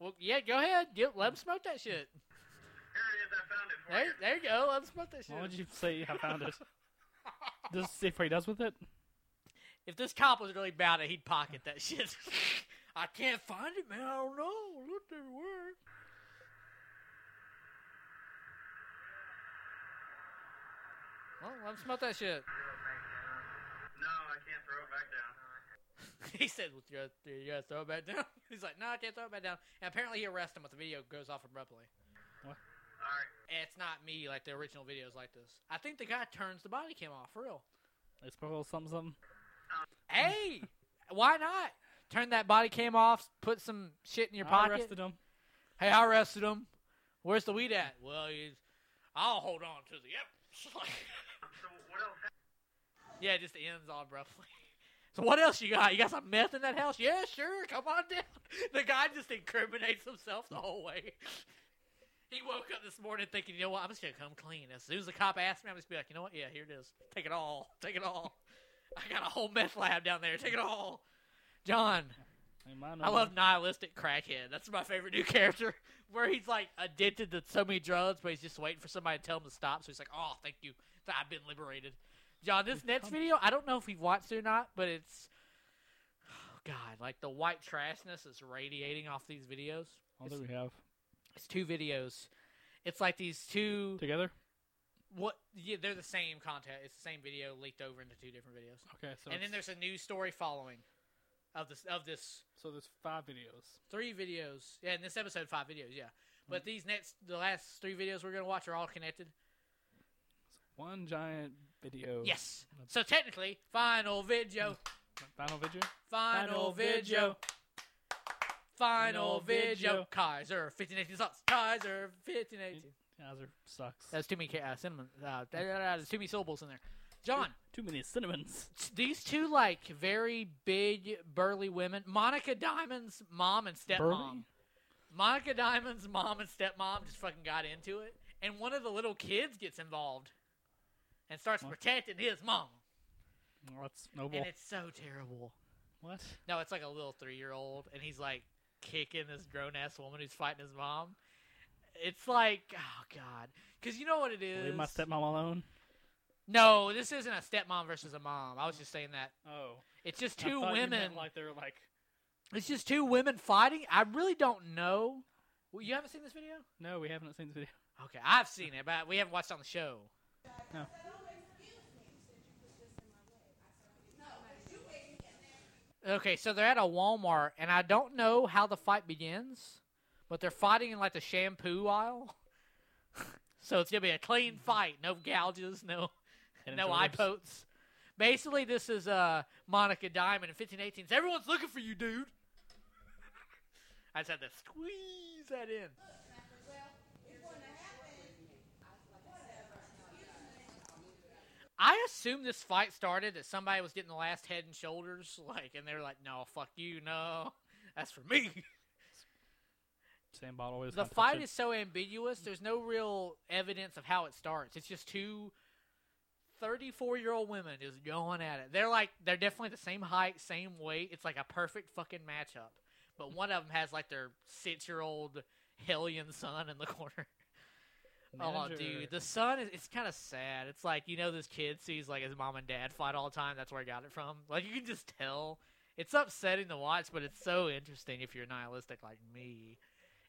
Well, yeah, go ahead. Get, let him smoke that shit. Here it is. I found it There, you. there you go. Let him smoke that shit. Why would you say I found it? Just see what he does with it. If this cop was really about it, he'd pocket that shit. I can't find it, man. I don't know. I Looked everywhere. Oh, well, let him that shit. No, I can't throw it back down. he said, well, you, gotta, you gotta throw it back down. He's like, no, I can't throw it back down. And apparently he arrests him, but the video goes off abruptly. All right. And it's not me like the original videos like this. I think the guy turns the body cam off, for real. They sprinkle something, something. Hey, why not? Turn that body cam off, put some shit in your I pocket. arrested him. Hey, I arrested him. Where's the weed at? Well, he's. I'll hold on to the. Yep. So what else happened? Yeah, it just ends all abruptly. So what else you got? You got some meth in that house? Yeah, sure. Come on down. The guy just incriminates himself the whole way. He woke up this morning thinking, you know what? I'm just gonna come clean. As soon as the cop asked me, I'm just be like, you know what? Yeah, here it is. Take it all. Take it all. I got a whole meth lab down there. Take it all. John, I love nihilistic crackhead. That's my favorite new character. Where he's like addicted to so many drugs, but he's just waiting for somebody to tell him to stop. So he's like, "Oh, thank you, I've been liberated." John, this next video, I don't know if you've watched it or not, but it's oh god, like the white trashness is radiating off these videos. All that we have It's two videos. It's like these two. together. What? Yeah, they're the same content. It's the same video leaked over into two different videos. Okay, so and then there's a news story following of this of this so there's five videos. three videos. Yeah, in this episode, five videos. Yeah, but mm-hmm. these next, the last three videos we're gonna watch are all connected. One giant video. Yes. So technically, final video, Final video. final Final video, video. final Final video. video. Kaiser fifteen eighteen sucks. Kaiser fifteen eighteen. Kaiser sucks. That's too many ca- uh, cinnamon. Uh, there's too many syllables in there. John, Too many cinnamons. these two like very big burly women, Monica Diamond's mom and stepmom. Burly? Monica Diamond's mom and stepmom just fucking got into it, and one of the little kids gets involved and starts What? protecting his mom, that's noble. and it's so terrible. What? No, it's like a little three-year-old, and he's like kicking this grown-ass woman who's fighting his mom. It's like, oh god, because you know what it is. Leave my stepmom alone. No, this isn't a stepmom versus a mom. I was just saying that. Oh, It's just two women. like they're like. It's just two women fighting. I really don't know. Well, you haven't seen this video? No, we haven't seen this video. Okay, I've seen it, but we haven't watched it on the show. No. Okay, so they're at a Walmart, and I don't know how the fight begins, but they're fighting in like the shampoo aisle. so it's gonna be a clean fight, no gouges, no and no eye pokes. Basically, this is uh, Monica Diamond in 1518. Everyone's looking for you, dude. I just had to squeeze that in. I assume this fight started that somebody was getting the last head and shoulders, like, and they're like, "No, fuck you, no, that's for me." Same bottle the fight is so ambiguous. There's no real evidence of how it starts. It's just two 34 year old women is going at it. They're like, they're definitely the same height, same weight. It's like a perfect fucking matchup. But one of them has like their six year old hellion son in the corner. Oh, dude, the son is it's kind of sad. It's like you know this kid sees like his mom and dad fight all the time. That's where I got it from. Like you can just tell. It's upsetting to watch, but it's so interesting if you're nihilistic like me,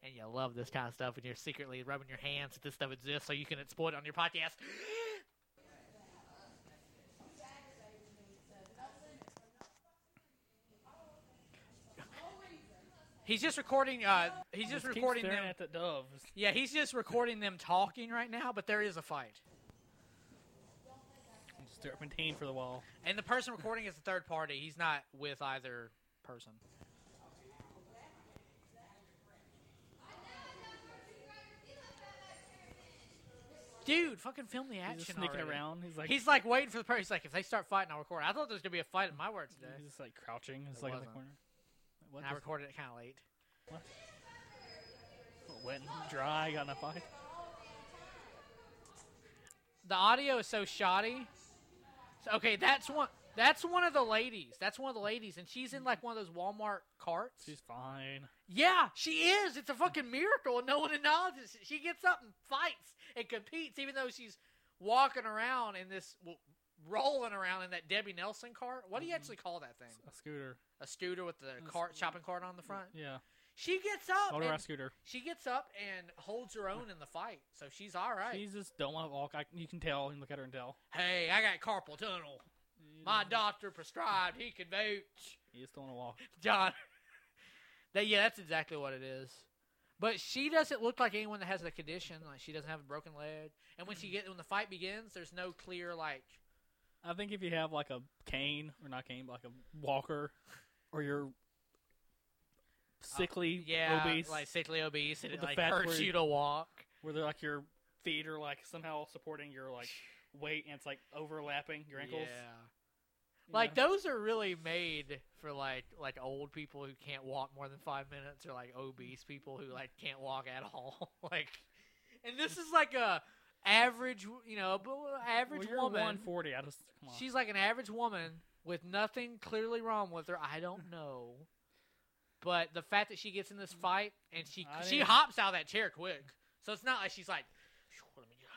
and you love this kind of stuff, and you're secretly rubbing your hands that this stuff exists, so you can exploit it on your podcast. He's just recording. Uh, he's just Just recording them. at the doves. Yeah, he's just recording them talking right now, but there is a fight. Maintain for the wall. And the person recording is the third party. He's not with either person. Dude, fucking film the He's action. just sneaking already. around. He's like He's like waiting for the person. He's like, if they start fighting, I'll record. I thought there was gonna be a fight in my work today. he's just like crouching. He's It like in the corner. What? And I recorded it kind of late. wet and dry. Got in a fight. The audio is so shoddy. So, okay, that's one. That's one of the ladies. That's one of the ladies, and she's in like one of those Walmart carts. She's fine. Yeah, she is. It's a fucking miracle, and no one acknowledges it. She gets up and fights and competes, even though she's walking around in this, well, rolling around in that Debbie Nelson cart. What do you mm-hmm. actually call that thing? A scooter. A scooter with the cart, shopping cart on the front. Yeah. She gets up. Motorized scooter. she gets up and holds her own in the fight, so she's all right. She just don't want to walk. I, you can tell. You can look at her and tell. hey, I got carpal tunnel. My doctor prescribed he could vouch. You just don't want to walk. John. that yeah, that's exactly what it is. But she doesn't look like anyone that has a condition. Like she doesn't have a broken leg. And when she get when the fight begins, there's no clear like I think if you have like a cane or not cane, but like a walker, or you're sickly, uh, yeah, obese, like sickly obese, and it the like hurts you- to walk. where they're like your feet are like somehow supporting your like weight, and it's like overlapping your ankles. Yeah. Like know? those are really made for like like old people who can't walk more than five minutes, or like obese people who like can't walk at all. like, and this is like a average, you know, average well, woman. 140. I just come on. She's like an average woman with nothing clearly wrong with her. I don't know. But the fact that she gets in this fight and she I she hops out of that chair quick, so it's not like she's like,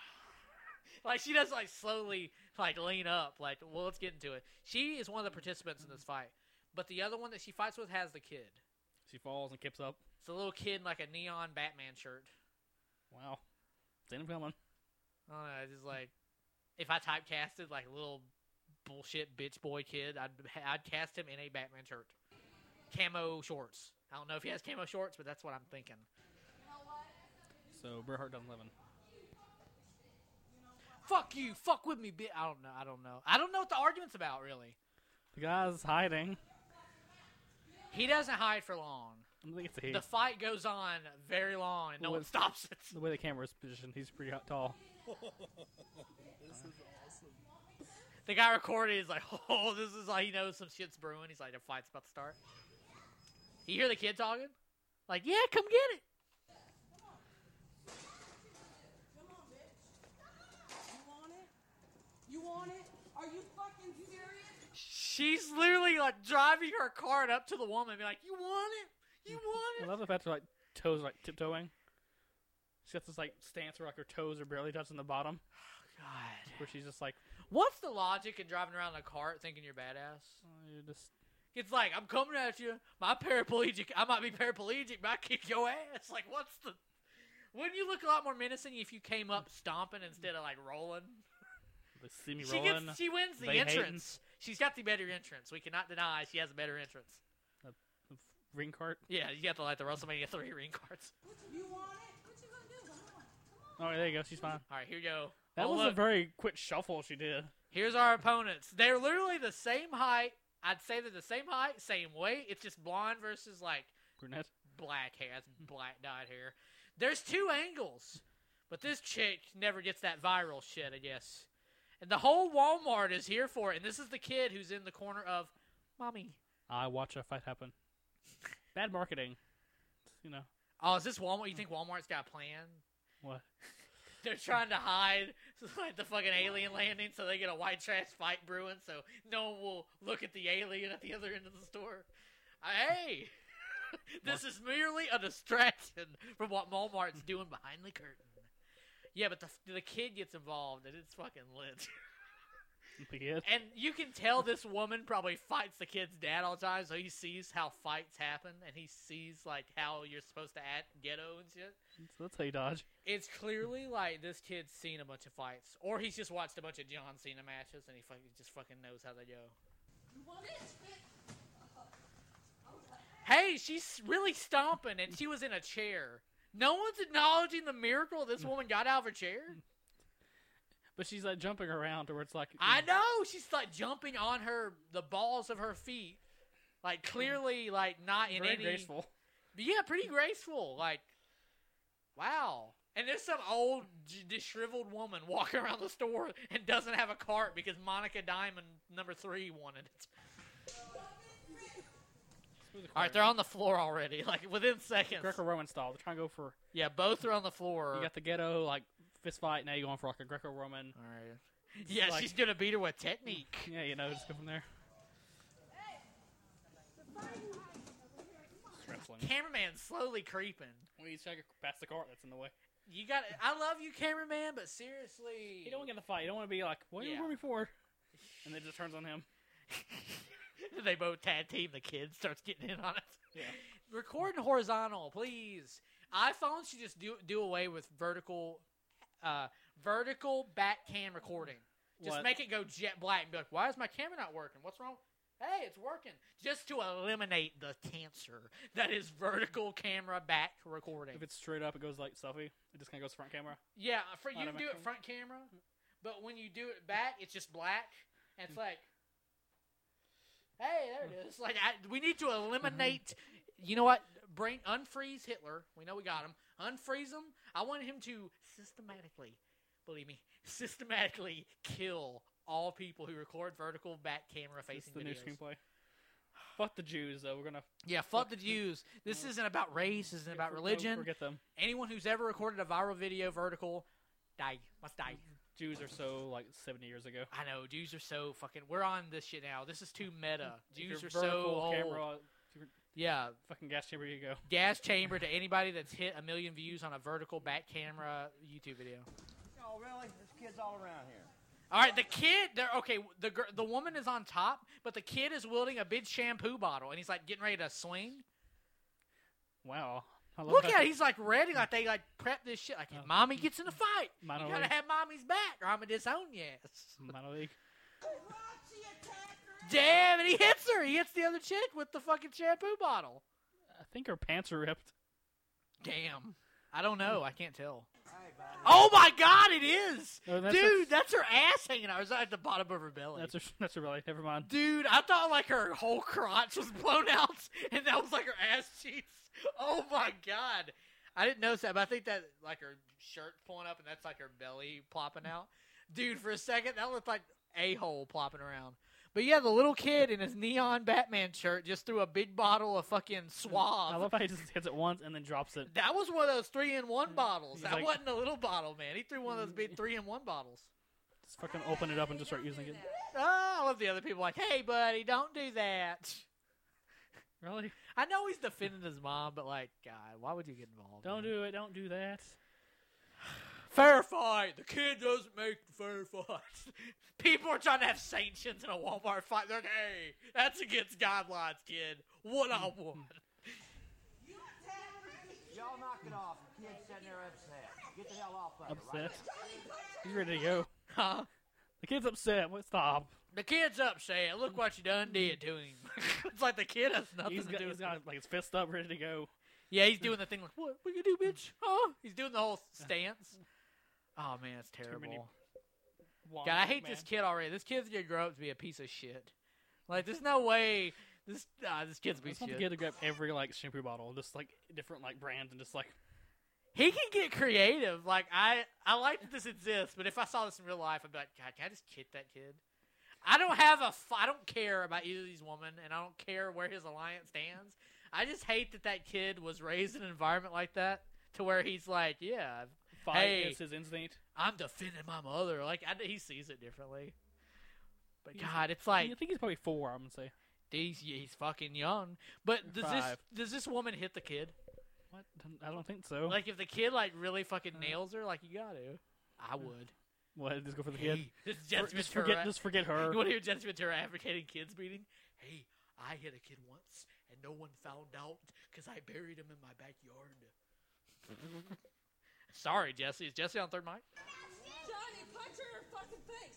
like she does like slowly like lean up. Like, well, let's get into it. She is one of the participants in this fight, but the other one that she fights with has the kid. she falls and kips up. It's a little kid in like a neon Batman shirt. Wow. Seen him coming. I don't know. It's just like if I typecasted like a little bullshit bitch boy kid, I'd I'd cast him in a Batman shirt, camo shorts. I don't know if he has camo shorts, but that's what I'm thinking. So Bret Hart done living. Fuck you, fuck with me, bitch. I don't know. I don't know. I don't know what the argument's about really. The guy's hiding. He doesn't hide for long. I think it's a he. The fight goes on very long, and no one stops it. the way the camera's positioned, he's pretty hot, tall. The guy recording is like, "Oh, this is like he knows some shit's brewing." He's like, "The fight's about to start." You hear the kid talking? Like, "Yeah, come get it." You want it? Are you fucking serious? She's literally like driving her cart up to the woman, and be like, "You want it? You want it?" I love the fact that like toes like tiptoeing. She got this like stance where like her toes are barely touching the bottom, oh, God, where she's just like, what's the logic in driving around in a cart thinking you're badass? oh, you're just It's like I'm coming at you. My paraplegic. I might be paraplegic, but I kick your ass. Like, what's the? Wouldn't you look a lot more menacing if you came up stomping instead of like rolling? they see me She rolling. gets. She wins the They hating. entrance. She's got the better entrance. We cannot deny she has a better entrance. A ring cart. Yeah, you got the like the WrestleMania three ring cards. You want it? What you gonna do? Come on. Oh, there you go. She's fine. All right, here you go. That Oh, was a very quick shuffle she did. Here's our opponents. They're literally the same height. I'd say they're the same height, same weight. It's just blonde versus like Brunette. black hair, That's black dyed hair. There's two angles, but this chick never gets that viral shit, I guess. And the whole Walmart is here for it. And this is the kid who's in the corner of, mommy. I watch a fight happen. Bad marketing. You know Oh, is this Walmart? You think Walmart's got a plan? What? They're trying to hide like the fucking alien landing, so they get a white trash fight brewing, so no one will look at the alien at the other end of the store. Uh, Hey, this is merely a distraction from what Walmart's doing behind the curtain. Yeah, but the the kid gets involved, and it's fucking lit. The kid. And you can tell this woman probably fights the kid's dad all the time, so he sees how fights happen, and he sees like how you're supposed to act ghetto and shit. So that's how you dodge. It's clearly like this kid's seen a bunch of fights, or he's just watched a bunch of John Cena matches, and he fucking, just fucking knows how they go. It? Hey, she's really stomping, and she was in a chair. No one's acknowledging the miracle this woman got out of her chair. But she's like jumping around to where it's like I know she's like jumping on her the balls of her feet, like clearly like not in very any. graceful. Yeah, pretty graceful. Like, wow. And there's some old disheveled woman walking around the store and doesn't have a cart because Monica Diamond number three wanted it. All right, they're on the floor already. Like within seconds. Greco-Roman style. They're trying to go for Yeah, both are on the floor. you got the ghetto like fist fight. Now you're going for like a Greco-Roman. All right. Yeah, like- she's gonna beat her with technique. Yeah, you know, just go from there. Just wrestling. Cameraman slowly creeping. We need to check past the cart that's in the way. You got. I love you, cameraman, but seriously, You don't want to get in the fight. You don't want to be like, what are you Yeah. warning me for? And then it just turns on him. they both tag team. The kid starts getting in on it. Yeah. Recording horizontal, please. iPhones should just do do away with vertical, uh, vertical back cam recording. Just What? make it go jet black and be like, "Why is my camera not working? What's wrong?" Hey, it's working. Just to eliminate the cancer that is vertical camera back recording. If it's straight up, it goes like selfie. It just kind of goes front camera. Yeah, uh, for, you can do it front camera, but when you do it back, it's just black, and it's hmm. like, hey, there it hmm. is. Like, I, we need to mm-hmm. eliminate. You know what? Bring unfreeze Hitler. We know we got him. Unfreeze him. I want him to systematically, believe me, systematically kill all people who record vertical back camera facing the new videos. screenplay. Fuck the Jews, though. We're gonna Yeah, fuck the Jews. This isn't about race. This isn't about religion. Forget them. Anyone who's ever recorded a viral video vertical, die. Must die. Mm-hmm. Jews are so like 70 years ago. I know Jews are so fucking. We're on this shit now. This is too meta. Mm-hmm. If Jews are so old. camera, Yeah, fucking gas chamber. You go. gas chamber to anybody that's hit a million views on a vertical back camera YouTube video. Oh, really? There's kids all around here. All right, the kid. They're okay. The gir- the woman is on top, but the kid is wielding a big shampoo bottle, and he's like getting ready to swing. Wow. Look at it. He's like ready, like they like prep this shit. Like if Oh. mommy gets in a fight, Minor you gotta league. have mommy's back, or I'm gonna disown you. Minor league. Karachi attacker. Damn, and he hits her. He hits the other chick with the fucking shampoo bottle. I think her pants are ripped. Damn. I don't know. I can't tell. Oh my god, it is! Oh, that's Dude, her- that's her ass hanging out. Or is that at the bottom of her belly? That's her. That's her belly. Never mind. Dude, I thought like her whole crotch was blown out, and that was like her ass cheeks. Oh my god, I didn't notice that, but I think that like her shirt pulling up, and that's like her belly plopping out. Dude, for a second, that looked like a hole plopping around. But yeah, the little kid in his neon Batman shirt just threw a big bottle of fucking Suave. I love how he just hits it once and then drops it. that was one of those three in one bottles. He's That like- wasn't a little bottle, man. He threw one of those big three in one bottles. Just fucking open it up and just start using it. Oh, I love the other people like, hey, buddy, don't do that. Really? I know he's defending his mom, but like, God, why would you get involved? Don't do it. Don't do that. Fair fight. The kid doesn't make the fair fight. People are trying to have sanctions in a Walmart fight. They're like, hey, that's against guidelines, kid. One on one. You attacker. Y'all knock it off. The kid's sitting there upset. Get the hell off of her, right? Upset. He's ready to go. Huh? The kid's upset. What? Stop. The kid's upset. Look what you done did to him. it's like the kid has nothing He's to got, do he's with got it. like his fist up, ready to go. Yeah, he's doing the thing like, what? What you do, bitch? Huh? He's doing the whole stance. Oh man, it's terrible. God, I hate man. this kid already. This kid's gonna grow up to be a piece of shit. Like, there's no way this ah, this kid's a I piece just of shit. kid to grab every like shampoo bottle, just like different like brands, and just like He can get creative. Like I, I like that this exists, but if I saw this in real life, I'd be like, God, can I just kick that kid? I don't have a. F- I don't care about either of these women, and I don't care where his alliance stands. I just hate that that kid was raised in an environment like that, to where he's like, yeah, fight Hey. is his instinct. I'm defending my mother. Like I, he sees it differently. But He's- God, it's like I think he's probably four. I'm gonna say. he's he's fucking young. But does this does this woman hit the kid? What? I don't think so. Like if the kid like really fucking uh. nails her, like you got to. I uh. would. what? Just go for the kid. Hey, this is For- just forget. Just forget her. You want to hear Jesse Ventura advocating kids beating? Hey, I hit a kid once, and no one found out because I buried him in my backyard. Sorry, Jesse. Is Jesse on third mic? Johnny, punch her in her fucking face.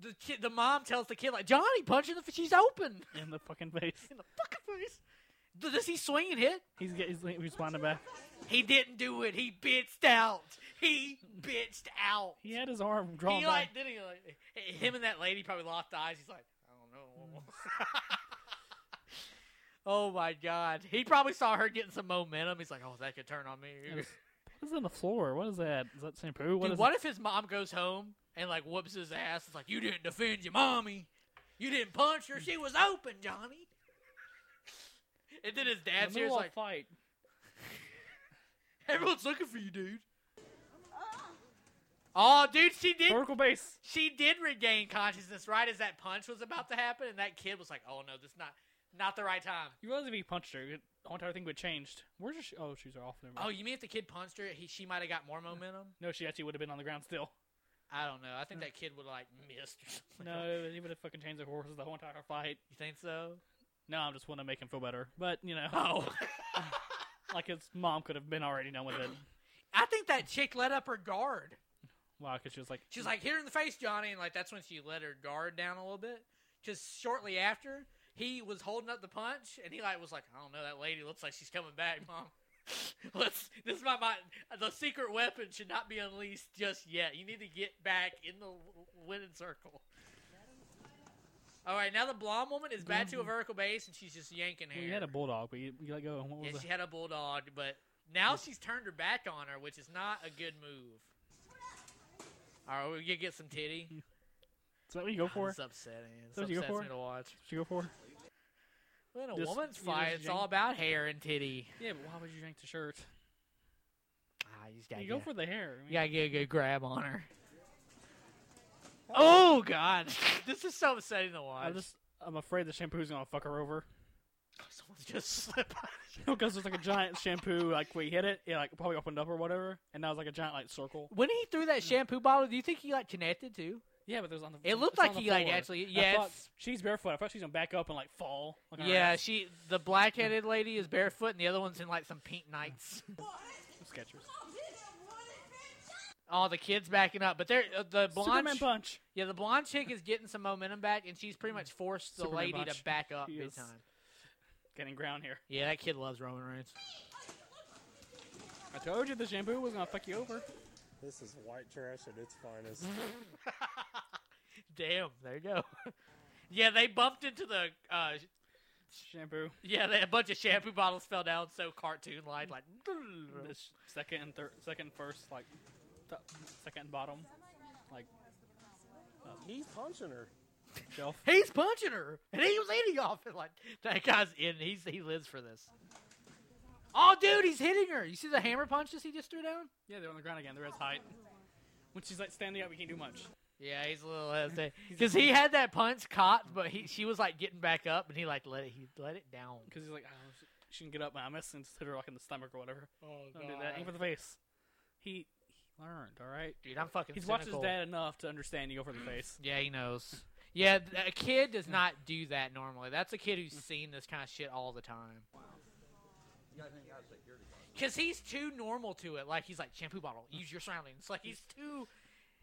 The kid, the mom tells the kid like, Johnny, punch in the. f- She's open in the fucking face. in the fucking face. D- Does he swing and hit? He's get, he's, he's responding back. He didn't do it. He bitched out. He bitched out. He had his arm drawn He back. like did he like him and that lady probably locked eyes. He's like, I don't know. oh my god. He probably saw her getting some momentum. He's like, oh, that could turn on me. What is on the floor? What is that? Is that shampoo? What Dude, is what if his mom goes home and like whoops his ass? It's like you didn't defend your mommy. You didn't punch her. She was open, Johnny. And then his dad's here. Like fight. everyone's looking for you, dude. Oh, dude, she did. Vertical base. She did regain consciousness right as that punch was about to happen, and that kid was like, "Oh no, this not not the right time." You realize if he punched her, the entire thing would have changed. Where's your? Sh- oh, shoes are off. Never mind. Oh, you mean if the kid punched her, he, she might have got more momentum? No, she actually would have been on the ground still. I don't know. I think that kid would like missed. Or something. No, he would have fucking changed the horses the whole entire fight. you think so? No, I just want to make him feel better. But you know, Oh, like his mom could have been already done with it. I think that chick let up her guard. Wow, because she was like, she's like, "Hit her in the face, Johnny," and like that's when she let her guard down a little bit. Because shortly after, he was holding up the punch, and he like was like, "I don't know, that lady looks like she's coming back, mom." Let's. This is my, my. The secret weapon should not be unleashed just yet. You need to get back in the winning circle. All right, now the blonde woman is back to mm-hmm. a vertical base, and she's just yanking hair. well, you had a bulldog, but you, you let go. What was yeah, that? she had a bulldog, but now she's turned her back on her, which is not a good move. All right, we get some titty. Is that what you go for? It's upsetting. It's what you go upsets for? me to watch. What you go for? Well, in a Just- woman's you fight, just it's all about hair and titty. Yeah, but why would you drink the shirt? Ah, you just gotta You go get, for the hair. I mean, you gotta get a good grab on her. Oh God, this is so upsetting to watch. I'm just I'm afraid the shampoo's gonna fuck her over. Someone's just slipped. Because it's like a giant shampoo, like we hit it, it like probably opened up or whatever, and now it's like a giant like circle. when he threw that shampoo bottle, do you think he like connected too? Yeah, but there's on the. It looked like he, like, floor. actually- I yeah, thought- she's barefoot. I thought she's gonna back up and like fall. Like on her Yeah, ass. she the black-headed lady is barefoot, and the other one's in like some pink nights. Skechers. Oh, the kid's backing up, but they're uh, the blonde. Superman punch. Yeah, the blonde chick is getting some momentum back, and she's pretty much forced the Superman lady punch. to back up She big is. time. Getting ground here. Yeah, that kid loves Roman Reigns. I told you the shampoo was gonna fuck you over. This is white trash at its finest. Damn, there you go. yeah, they bumped into the. Uh, Shampoo. yeah, they, a bunch of shampoo bottles fell down, so cartoon-like, like. This second and third, second first, like th- second and bottom, like He's punching her. shelf. He's punching her, and he was eating off it. Like that guy's in. He's he lives for this. Oh, dude, he's hitting her. You see the hammer punches he just threw down? Yeah, they're on the ground again. They're at height. When she's like standing up, we can't do much. Yeah, he's a little hesitant because he had that punch caught, but he she was like getting back up, and he like let it he let it down. Because he's like, oh, she- she can get up, and I'm missing just hit her like in the stomach or whatever. Oh Don't do that. Aim for the face. He he learned, all right. dude, I'm fucking. He's watched his cynical. dad enough to understand you go for the face. Yeah, he knows. Yeah, th- a kid does mm. not do that normally. That's a kid who's mm. seen this kind of shit all the time. Because he's too normal to it. Like, he's like, shampoo bottle, use your surroundings. Like, he's too.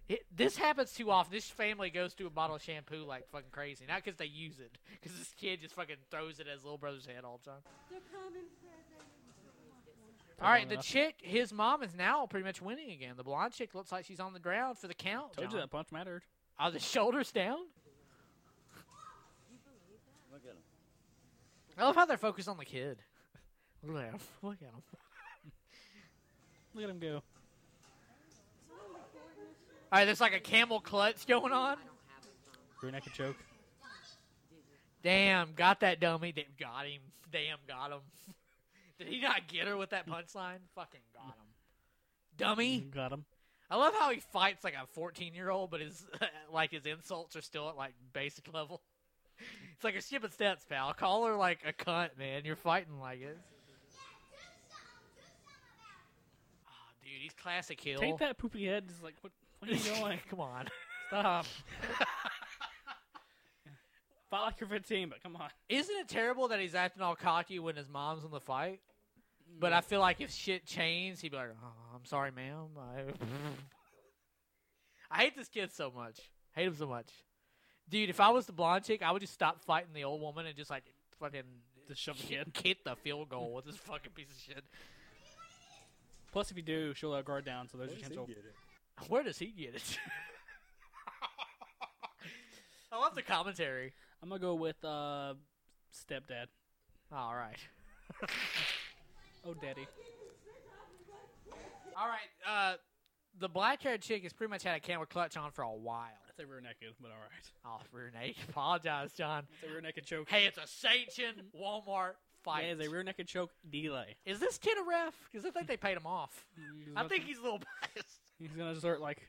It, this happens too often. This family goes through a bottle of shampoo like fucking crazy. Not because they use it, because this kid just fucking throws it at his little brother's head all the time. They're coming, All right, the chick, his mom is now pretty much winning again. The blonde chick looks like she's on the ground for the count. Told you that punch mattered. Are the shoulders down? Look at him. I love how they're focused on the kid. Look at him. Look at him. Look at him go. All right, there's like a camel clutch going on. Rear naked choke. Damn, got that dummy. Damn, got him. Damn, got him. Did he not get her with that punchline? Fucking got him. Dummy. Got him. I love how he fights like a 14 year old, but his like his insults are still at like basic level. It's like a skipping steps, pal. Call her like a cunt, man. You're fighting like it. Oh, dude, he's classic heel. Take that poopy head. Just like what? What are you doing? Come on. Stop. Fought like you're 15, but come on. Isn't it terrible that he's acting all cocky when his mom's in the fight? But I feel like if shit changed, he'd be like, oh, "I'm sorry, ma'am." I... I hate this kid so much. Hate him so much, dude. If I was the blonde chick, I would just stop fighting the old woman and just like fucking Just shove the kid. kick the field goal with this fucking piece of shit. Plus, if you do, she'll let her guard down, so there's Where your does chance. He to- get it? Where does he get it? I love the commentary. I'm gonna go with uh, stepdad. All right. Oh, daddy. All right. Uh, the black haired chick has pretty much had a camel clutch on for a while. I say rear naked, but all right. Oh, Renee, apologize, John. It's a rear naked choke. Hey, it's a sanctioned Walmart fight. Yeah, it's a rear naked choke delay. Is this kid a ref? Because I think they paid him off. I gonna- think he's a little biased. He's gonna start like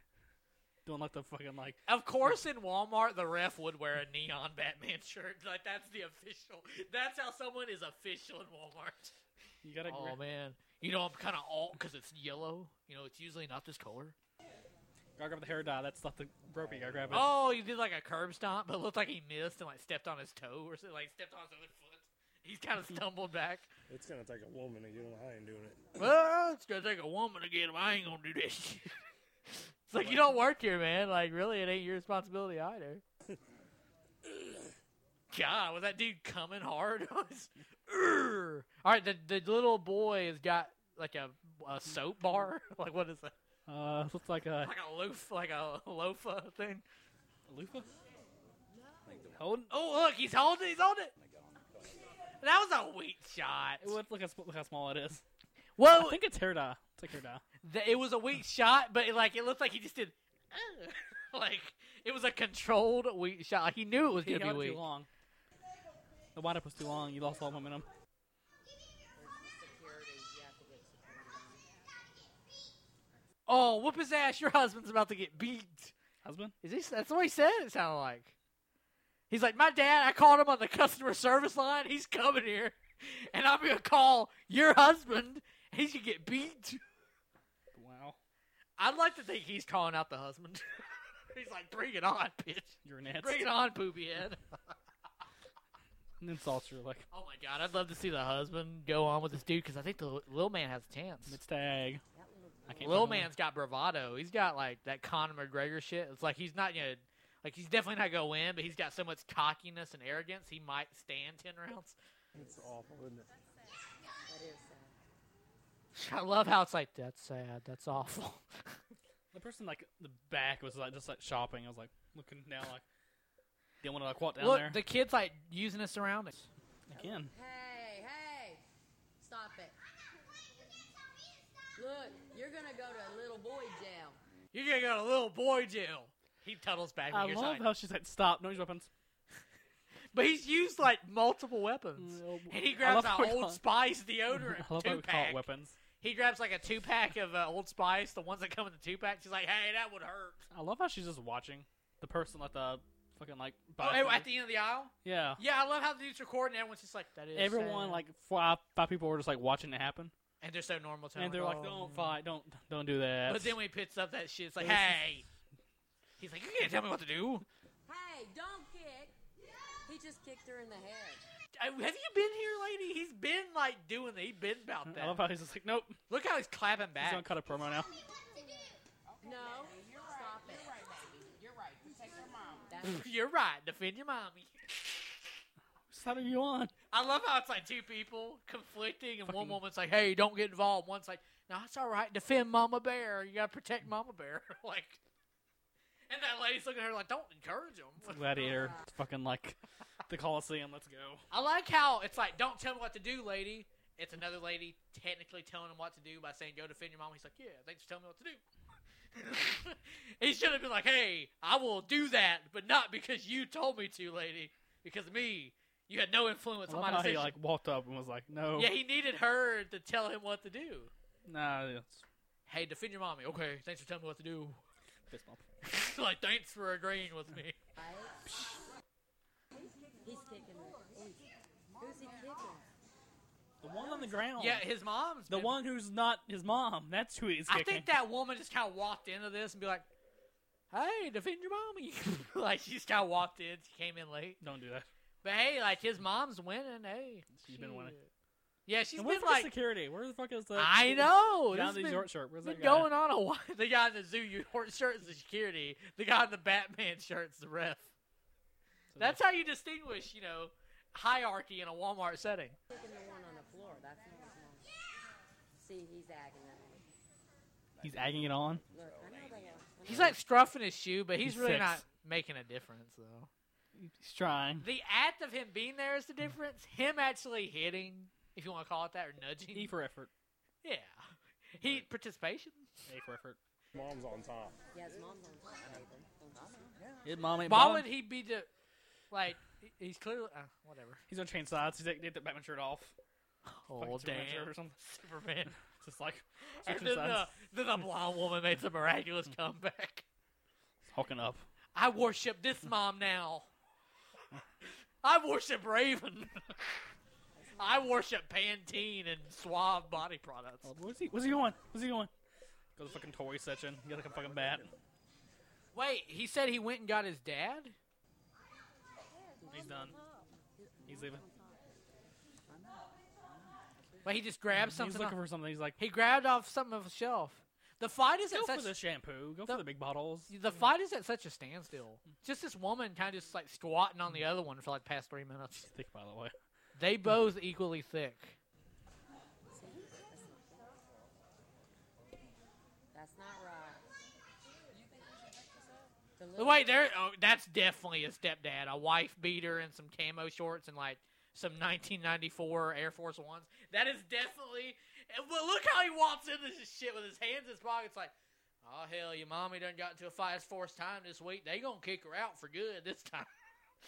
doing like the fucking like. Of course, in Walmart, the ref would wear a neon Batman shirt. Like that's the official. That's how someone is official in Walmart. You gotta. Oh man, you know I'm kind of alt because it's yellow. You know it's usually not this color. Gotta grab the hair dye. That's not the rope. You gotta grab it. Oh, he did like a curb stomp, but it looked like he missed and like stepped on his toe or something. Like stepped on his other foot. He's kind of stumbled back. It's gonna take a woman to get him. I ain't doing it. Well, it's gonna take a woman to get him. I ain't gonna do this. shit. it's like you don't work here, man. Like really, it ain't your responsibility either. God, was that dude coming hard? All right, the the little boy has got like a, a soap bar. like what is that? Uh, looks like a Like a loaf, like a loofah thing. loofah. Holding. Oh, look, he's holding. He's holding it. That was a weak shot. Look, look, how, look how small it is. Well, I think it's hair dye. It's like hair dye. th- it was a weak shot, but it, like it looked like he just did. "Ugh." like it was a controlled weak shot. Like, he knew it was gonna be weak. too long. The windup was too long. You lost all momentum. Oh, whoop his ass! Your husband's about to get beat. Husband? Is he? That's what he said. It sounded like. He's like, my dad. I called him on the customer service line. He's coming here, and I'm gonna call your husband. And he's gonna get beat. Wow. I'd like to think he's calling out the husband. he's like, bring it on, bitch. You're an ass. Bring it on, poopy head. And then insults you like, Oh my god, I'd love to see the husband go on with this dude because I think the little man has a chance. it's tag. I can't Lil find man's got bravado. He's got like that Conor McGregor shit. It's like he's not gonna, like he's definitely not gonna win, but he's got so much cockiness and arrogance he might stand ten rounds. It's awful, isn't it? That is sad. I love how it's like that's sad, that's awful. The person like the back was like just like shopping. I was like looking down like didn't want to like walk down Look, there. the kid's like using his surroundings. Again. Hey, hey, stop it. Look, you're gonna go to a little boy jail. You're gonna go to a little boy jail. He tunnels back. I love how she's like, stop, no use weapons. But he's used like multiple weapons, and he grabs how an Old Spice deodorant I love how two we call it pack. weapons. He grabs like a two pack of uh, Old Spice, the ones that come in the two pack. She's like, "Hey, that would hurt." I love how she's just watching the person like the fucking like. Oh, bartender. at the end of the aisle. yeah. Yeah, I love how the dude's recording. Everyone's just like, "That is." Everyone sad." like five five people were just like watching it happen, and they're so normal. To and they're like, "Oh." don't fight, don't don't do that. But then when he picks up that shit, it's like, This is- "Hey," he's like, "You can't tell me what to do." Hey, don't kick. He just kicked her in the head. Have you been here, lady? He's been like doing. He's been about I that. love how he's just like, nope. Look how he's clapping He's back. gonna cut a promo now. No, stop it. You're right. Protect your mom. That's You're right. Defend your mommy. What side are you on? I love how it's like two people conflicting, and one Fucking- woman's like, "Hey, don't get involved." One's like, "No, it's all right. Defend Mama Bear. You gotta protect Mama Bear." like, and that lady's looking at her like, "Don't encourage him." Gladiator, it's fucking like the Coliseum. Let's go. I like how it's like, "Don't tell me what to do, lady." It's another lady technically telling him what to do by saying, "Go defend your mom." He's like, "Yeah, thanks for telling me what to do." he should have been like, "Hey, I will do that, but not because you told me to, lady. Because of me, you had no influence I on my how he like walked up and was like, no. Yeah, he needed her to tell him what to do. Nah, it's Hey, defend your mommy. Okay, thanks for telling me what to do. Fist bump. like, thanks for agreeing with me. He's kicking. Who's who's he kicking? The one on the ground. Yeah, his mom's The been- one who's not his mom. That's who he's I kicking. think that woman just kind of walked into this and be like, "Hey, defend your mommy." like she's kind of walked in. She came in late. Don't do that. But hey, like his mom's winning. Hey, She's been winning. Yeah, she's And where's been the like. security? Where the fuck is the? I know. Down This the has short been- shirt. Where's been that guy? going on a while. The guy in the zoo short shirt is the security. The guy in the Batman shirt's the ref. That's how you distinguish, you know, hierarchy in a Walmart setting. Kicking the one on the floor. That's not his. See, he's agging at me. He's agging it on. Look, I know they are. I He's like struffing his shoe, but he's, He's really six. not making a difference, though. He's trying. The act of him being there is the difference. Him actually hitting, if you want to call it that, or nudging. E for effort. yeah. He participation. A for effort. Mom's on top. Yeah, his mom's on top, Nathan. Don't you know? His mom ain't Why balling. would he be the like? he- He's clearly uh, whatever. He's gonna change sides. He's like, get the Batman shirt off. Oh Fucking Superman damn, shirt or something. Superman. Just like and switching then the, sides. then the blonde woman made some miraculous comeback. Hulking up. I worship this mom now. I worship Raven. I worship Pantene and Suave body products. Oh, where's he? Where's he going? Where's he going? Go to the fucking toy section. Get like a fucking bat. Wait, he said he went and got his dad? He's done. He's leaving. Wait, he just grabbed something. He's something. looking off- for something. He's like, he grabbed off something off a shelf. The fight is go at for such the shampoo. Go the- for the big bottles. the fight is at such a standstill. Just this woman kind of just like squatting on the other one for like past three minutes. Thick, by the way. They both equally thick. That's not right. The Wait, there. Oh, that's definitely a stepdad. A wife beater and some camo shorts and like some 1994 Air Force Ones. That is definitely. Well, look how he walks into this shit with his hands in his pockets. Like, Oh hell, your mommy done got into a fight fourth time this week. They gonna kick her out for good this time.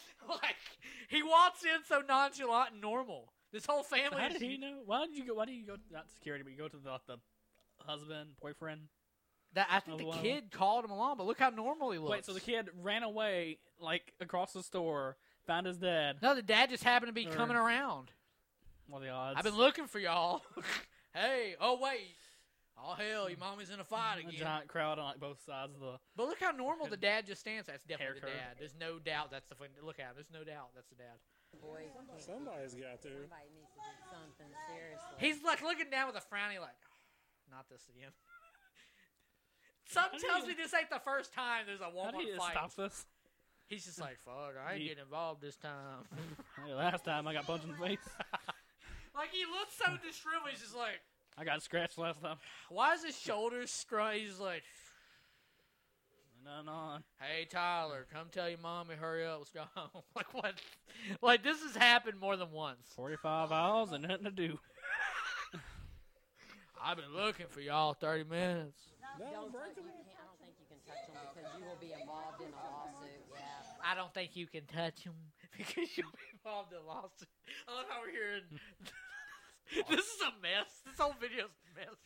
like he walks in so nonchalant and normal. This whole So family. how did he know? Why did you go? Why did you go? Not security, but you go to the the husband, boyfriend. That I think the wow. kid called him along, but look how normal he looks. Wait, so the kid ran away like across the store, found his dad. No, the dad just happened to be Or- coming around. What are the odds? I've been looking for y'all. hey, oh wait. Oh hell, your mommy's in a fight again. a again. giant crowd on like both sides of the. But look how normal the dad just stands. That's definitely the dad. There's no doubt that's the. Look at him. There's no doubt that's the dad. Boy, Somebody's got to. somebody needs to do something seriously. He's like looking down with a frowny, like, ah, not this again. Something tells you- me this ain't the first time there's a How do Walmart you fight. stop this? He's just like, fuck, I ain't He- getting involved this time. Last time I got punched in the face. like he looks so disheveled. He's just like, I got scratched last time. why is his shoulders scrunch? He's like, None on. hey Tyler, come tell your mommy, hurry up, let's go home. like what? Like this has happened more than once. Forty-five hours and nothing to do. I've been looking for y'all 30 minutes. don't touch, you can't, I don't think you can touch them because you will be involved in a lawsuit. Yeah. I don't think you can touch him because you'll be involved in a lawsuit. I love how we're hearing. this is a mess. This whole video's a mess.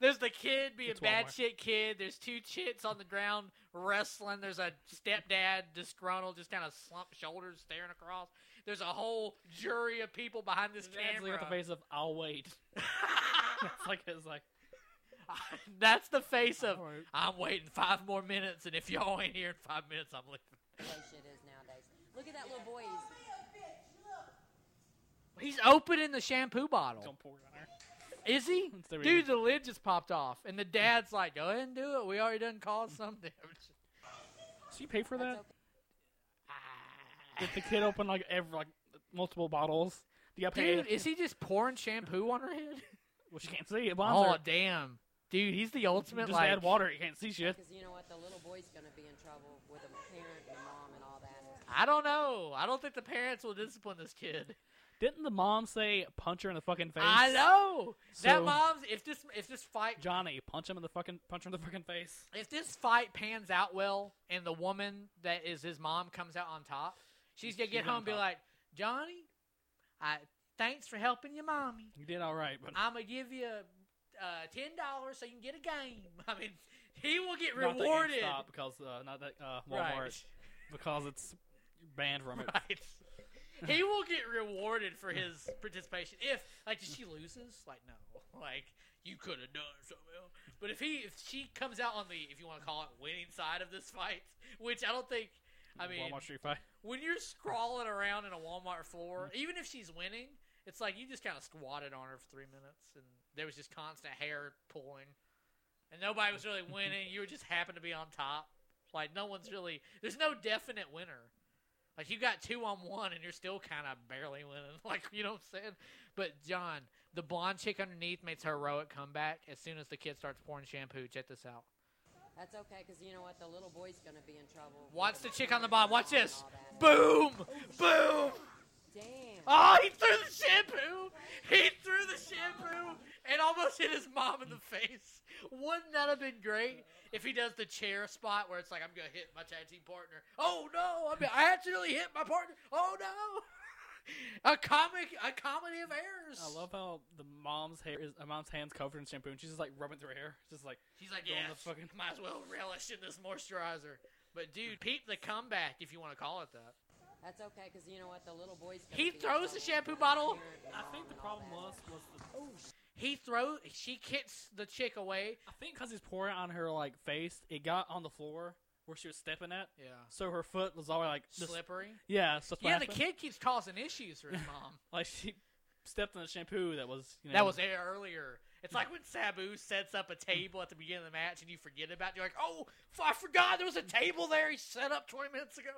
There's the kid being It's bad Walmart. shit kid. There's two chits on the ground wrestling. There's a stepdad disgruntled, just kind of slumped shoulders, staring across. There's a whole jury of people behind this His dad's camera. got the face of "I'll wait." it's like it's like That's the face of Alright. I'm waiting five more minutes, and if y'all ain't here in five minutes, I'm leaving. Way shit is nowadays. Look at that little boy. He's, He's opening the shampoo bottle. gonna pour it on her. Is he? The Dude, reason. the lid just popped off, and the dad's like, "Go ahead and do it. We already done caused some damage." So you pay for that? okay. Did the kid open like every like multiple bottles? Do you pay? Dude, is he just pouring shampoo on her head? Well, she can't see. It Oh her. damn, dude, he's the ultimate Just like. add water. You can't see shit. Because you know what? The little boy's going to be in trouble with a parent and a mom and all that. I don't know. I don't think the parents will discipline this kid. Didn't the mom say punch her in the fucking face? I know that mom's. If this if this fight Johnny, punch him in the fucking punch her in the fucking face. if this fight pans out well and the woman that is his mom comes out on top, she's gonna get on home and be top. like, Johnny, I thanks for helping your mommy. You did all right, but I'm gonna give you uh, ten dollars so you can get a game. I mean, he will get not that rewarded. GameStop because uh, not that uh, Walmart Right. because it's banned from it. Right. He will get rewarded for his participation. If like if she loses, like no, like you could have done something else. But if he if she comes out on the if you want to call it winning side of this fight, which I don't think. I mean, Walmart Street Fight. when you're scrawling around in a Walmart floor, even if she's winning, it's like you just kind of squatted on her for three minutes, and there was just constant hair pulling, and nobody was really winning. you were just happened to be on top. Like no one's really. There's no definite winner. Like you got two on one, and you're still kind of barely winning. Like you know what I'm saying? But John, the blonde chick underneath makes her heroic comeback as soon as the kid starts pouring shampoo. Check this out. That's okay because you know what? The little boy's going to be in trouble. Watch the chick on the bottom. Watch this. Boom! Boom! Damn. Oh, he threw the shampoo. He threw the shampoo and almost hit his mom in the face. Wouldn't that have been great if he does the chair spot where it's like I'm gonna hit my tag team partner? Oh no! I mean, I accidentally hit my partner. Oh no! A comic, a comedy of errors. I love how the mom's hair is, mom's hands covered in shampoo, and she's just like rubbing through her hair, just like She's like, Going yeah, fucking- might as well relish in this moisturizer. But dude, peep the comeback if you want to call it that. That's okay because you know what? The little boy's He throws the shampoo bottle. I think the problem was was the, oh, He throws. She kicks the chick away. I think because he's pouring on her like face, it got on the floor where she was stepping at, Yeah. so her foot was always like this- Slippery. Yeah, so that's what Yeah, the kid keeps causing issues for his mom. like she stepped on the shampoo that was you know, that was there earlier. It's like when Sabu sets up a table at the beginning of the match and you forget about it. You're like, oh, I forgot there was a table there he set up 20 minutes ago.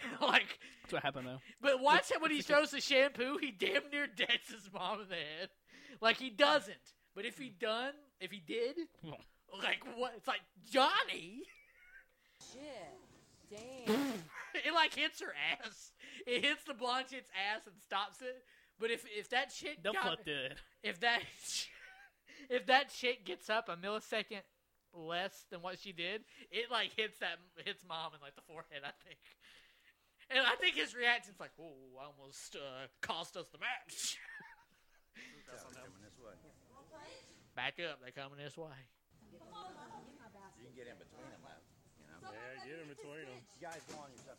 like, that's what happened though. but watch him when he throws the shampoo, he damn near dents his mom in the head. Like, he doesn't. But if he done, if he did, like, what? It's like, Johnny. Shit. Damn. it like hits her ass. It hits the blonde chick's ass and stops it. But if if that chick Don't got, flip it. if that if that chick gets up a millisecond less than what she did, it like hits that hits mom in like the forehead. I think. And I think his reaction's like, "Oh, almost uh, cost us the match." Back up, They're coming this way. You can get in between them, though. You know? Yeah, get in between them. You guys go on yourself.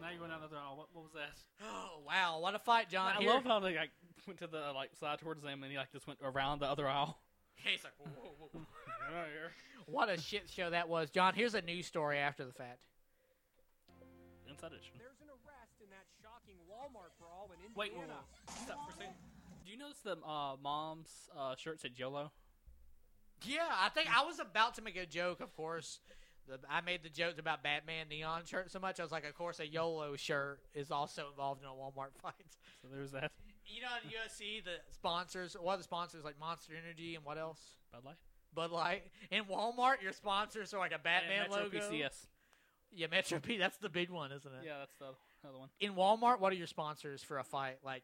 Now you went another aisle. What, what was that? Oh wow, what a fight, John! I Here- love how they like went to the like side towards them, and he like just went around the other aisle. He's like, whoa, whoa, whoa. Get out of here. What a shit show that was, John. Here's a news story after the fact. Inside edition. There's an arrest in that shocking Walmart brawl in Indiana. Wait, wait, wait. Stop for a second. Do you notice the uh, mom's uh, shirt said YOLO? Yeah, I think I was about to make a joke. Of course, the, I made the joke about Batman neon shirt so much. I was like, of course, a YOLO shirt is also involved in a Walmart fight. So there's that. You know, UFC, the sponsors, one of the sponsors like Monster Energy and what else? Bud Light. Bud Light. In Walmart, your sponsors are like a Batman Metro logo. PCS. Yeah, Metro P. That's the big one, isn't it? Yeah, that's the other one. In Walmart, what are your sponsors for a fight? Like,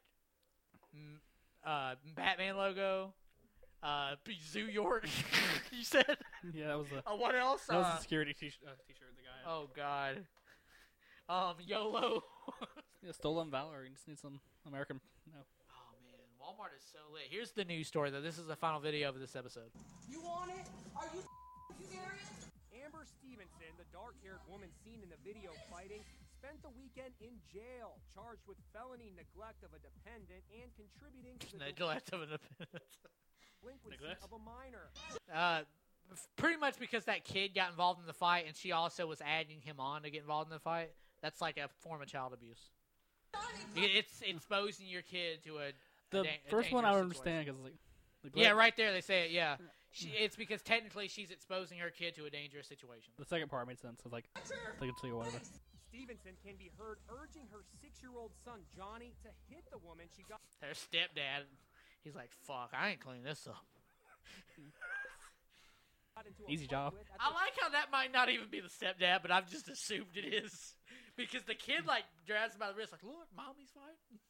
uh, Batman logo, uh, Zoo York. you said. Yeah, that was the. Uh, what else? That was Uh, the security t- uh, t-shirt. The guy. had. Oh God. Um, YOLO. Yeah, stolen valor. You just need some American. No. Man, Walmart is so lit. Here's the news story though. This is the final video of this episode. You want it? Are you serious? Amber Stevenson, the dark-haired woman seen in the video fighting, spent the weekend in jail, charged with felony neglect of a dependent and contributing to the Neglect of an delinquency of a minor. Uh, pretty much because that kid got involved in the fight, and she also was adding him on to get involved in the fight. That's like a form of child abuse. It's exposing your kid to a The a a first one I don't understand situation. because like. the Yeah, gla- right there they say it. Yeah, she, it's because technically she's exposing her kid to a dangerous situation. The second part made sense. It's like they can see or whatever. Stevenson can be heard urging her six-year-old son Johnny to hit the woman she got. Her stepdad, he's like, "Fuck, I ain't cleaning this up." into a Easy fight job. with at I the like how that might not even be the stepdad, but I've just assumed it is because the kid like grabs him by the wrist, like, "Look, mommy's fighting."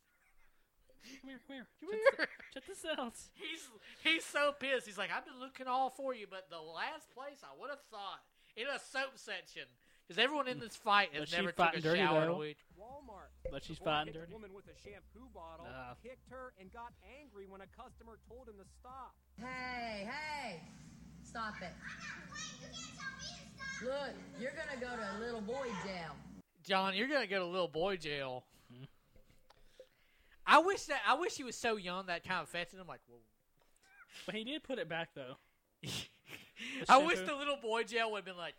Come here, come here. Come Check here. this- Check this out. He's he's so pissed. He's like, I've been looking all for you, but the last place I would have thought in a soap section because everyone in this fight has But never took a dirty, shower in a though. week. Walmart. But she's the boy fighting dirty. The woman with a shampoo bottle Nah. kicked her and got angry when a customer told him to stop. Hey, hey, stop it. Look, you're gonna go to a little boy jail. John, you're gonna go to little boy jail. I wish that I wish he was so young that kind of affected him. Like, whoa. But he did put it back though. I wish shampoo? the little boy jail would have been like.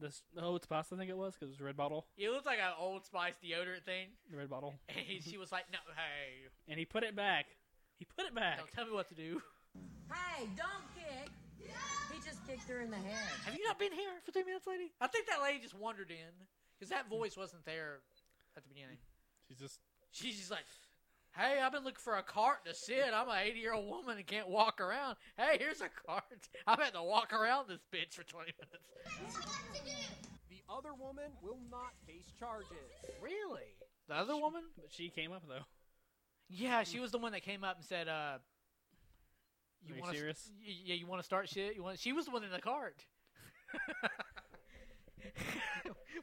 This the Old Spice, I think it was, because it was a red bottle. It looked like an Old Spice deodorant thing, The red bottle. and he, she was like, "No, hey, And he put it back. He put it back. don't tell me what to do." Hey, don't kick. He just kicked her in the head. Have you not been here for three minutes, lady? I think that lady just wandered in because that voice wasn't there at the beginning. She's just She's just like, "Hey, I've been looking for a cart to sit. I'm an 80 year old woman and can't walk around. Hey, here's a cart. I've had to walk around this bitch for 20 minutes." The other woman will not face charges. Really? The other woman? But she came up though. Yeah, she was the one that came up and said, "Uh, Are you wanna serious? y- yeah, you want to start shit? You want?" She was the one in the cart.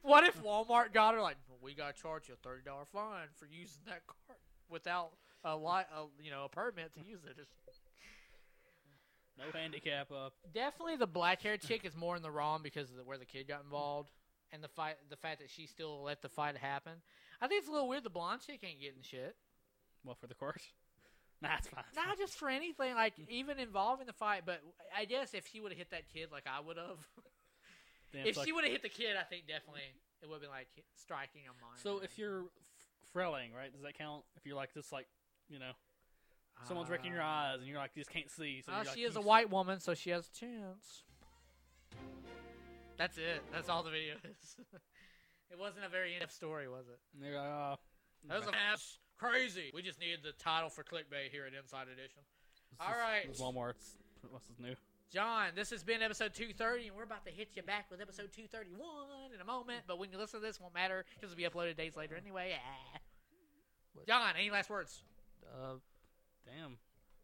what if Walmart got her like, "We got to charge you a thirty dollar fine for using that cart without a lot, a, you know, a permit to use it." It's- No handicap up. Definitely, the black haired chick is more in the wrong because of the, where the kid got involved and the fight, the fact that she still let the fight happen. I think it's a little weird. The blonde chick ain't getting shit. Well, for the court. Nah, it's fine. Not just for anything, like even involving the fight. But I guess if she would have hit that kid like I would have, Damn, if like- she would have hit the kid, I think definitely it would have been like striking a mind. So if you're frelling, right? Does that count? If you're like just like, you know, someone's wrecking your eyes and you're like you just can't see. So Uh, you're like, she is a you- white woman, so she has a chance. That's it. That's all the video is. it wasn't a very in-depth story, was it? And like, uh, That was a mess. crazy. We just needed the title for clickbait here at Inside Edition. this All is- right. this is Walmart's. What's this new? John, this has been episode 230, and we're about to hit you back with episode 231 in a moment. But when you listen to this, it won't matter because it'll be uploaded days later anyway. Ah. John, any last words? Uh, damn.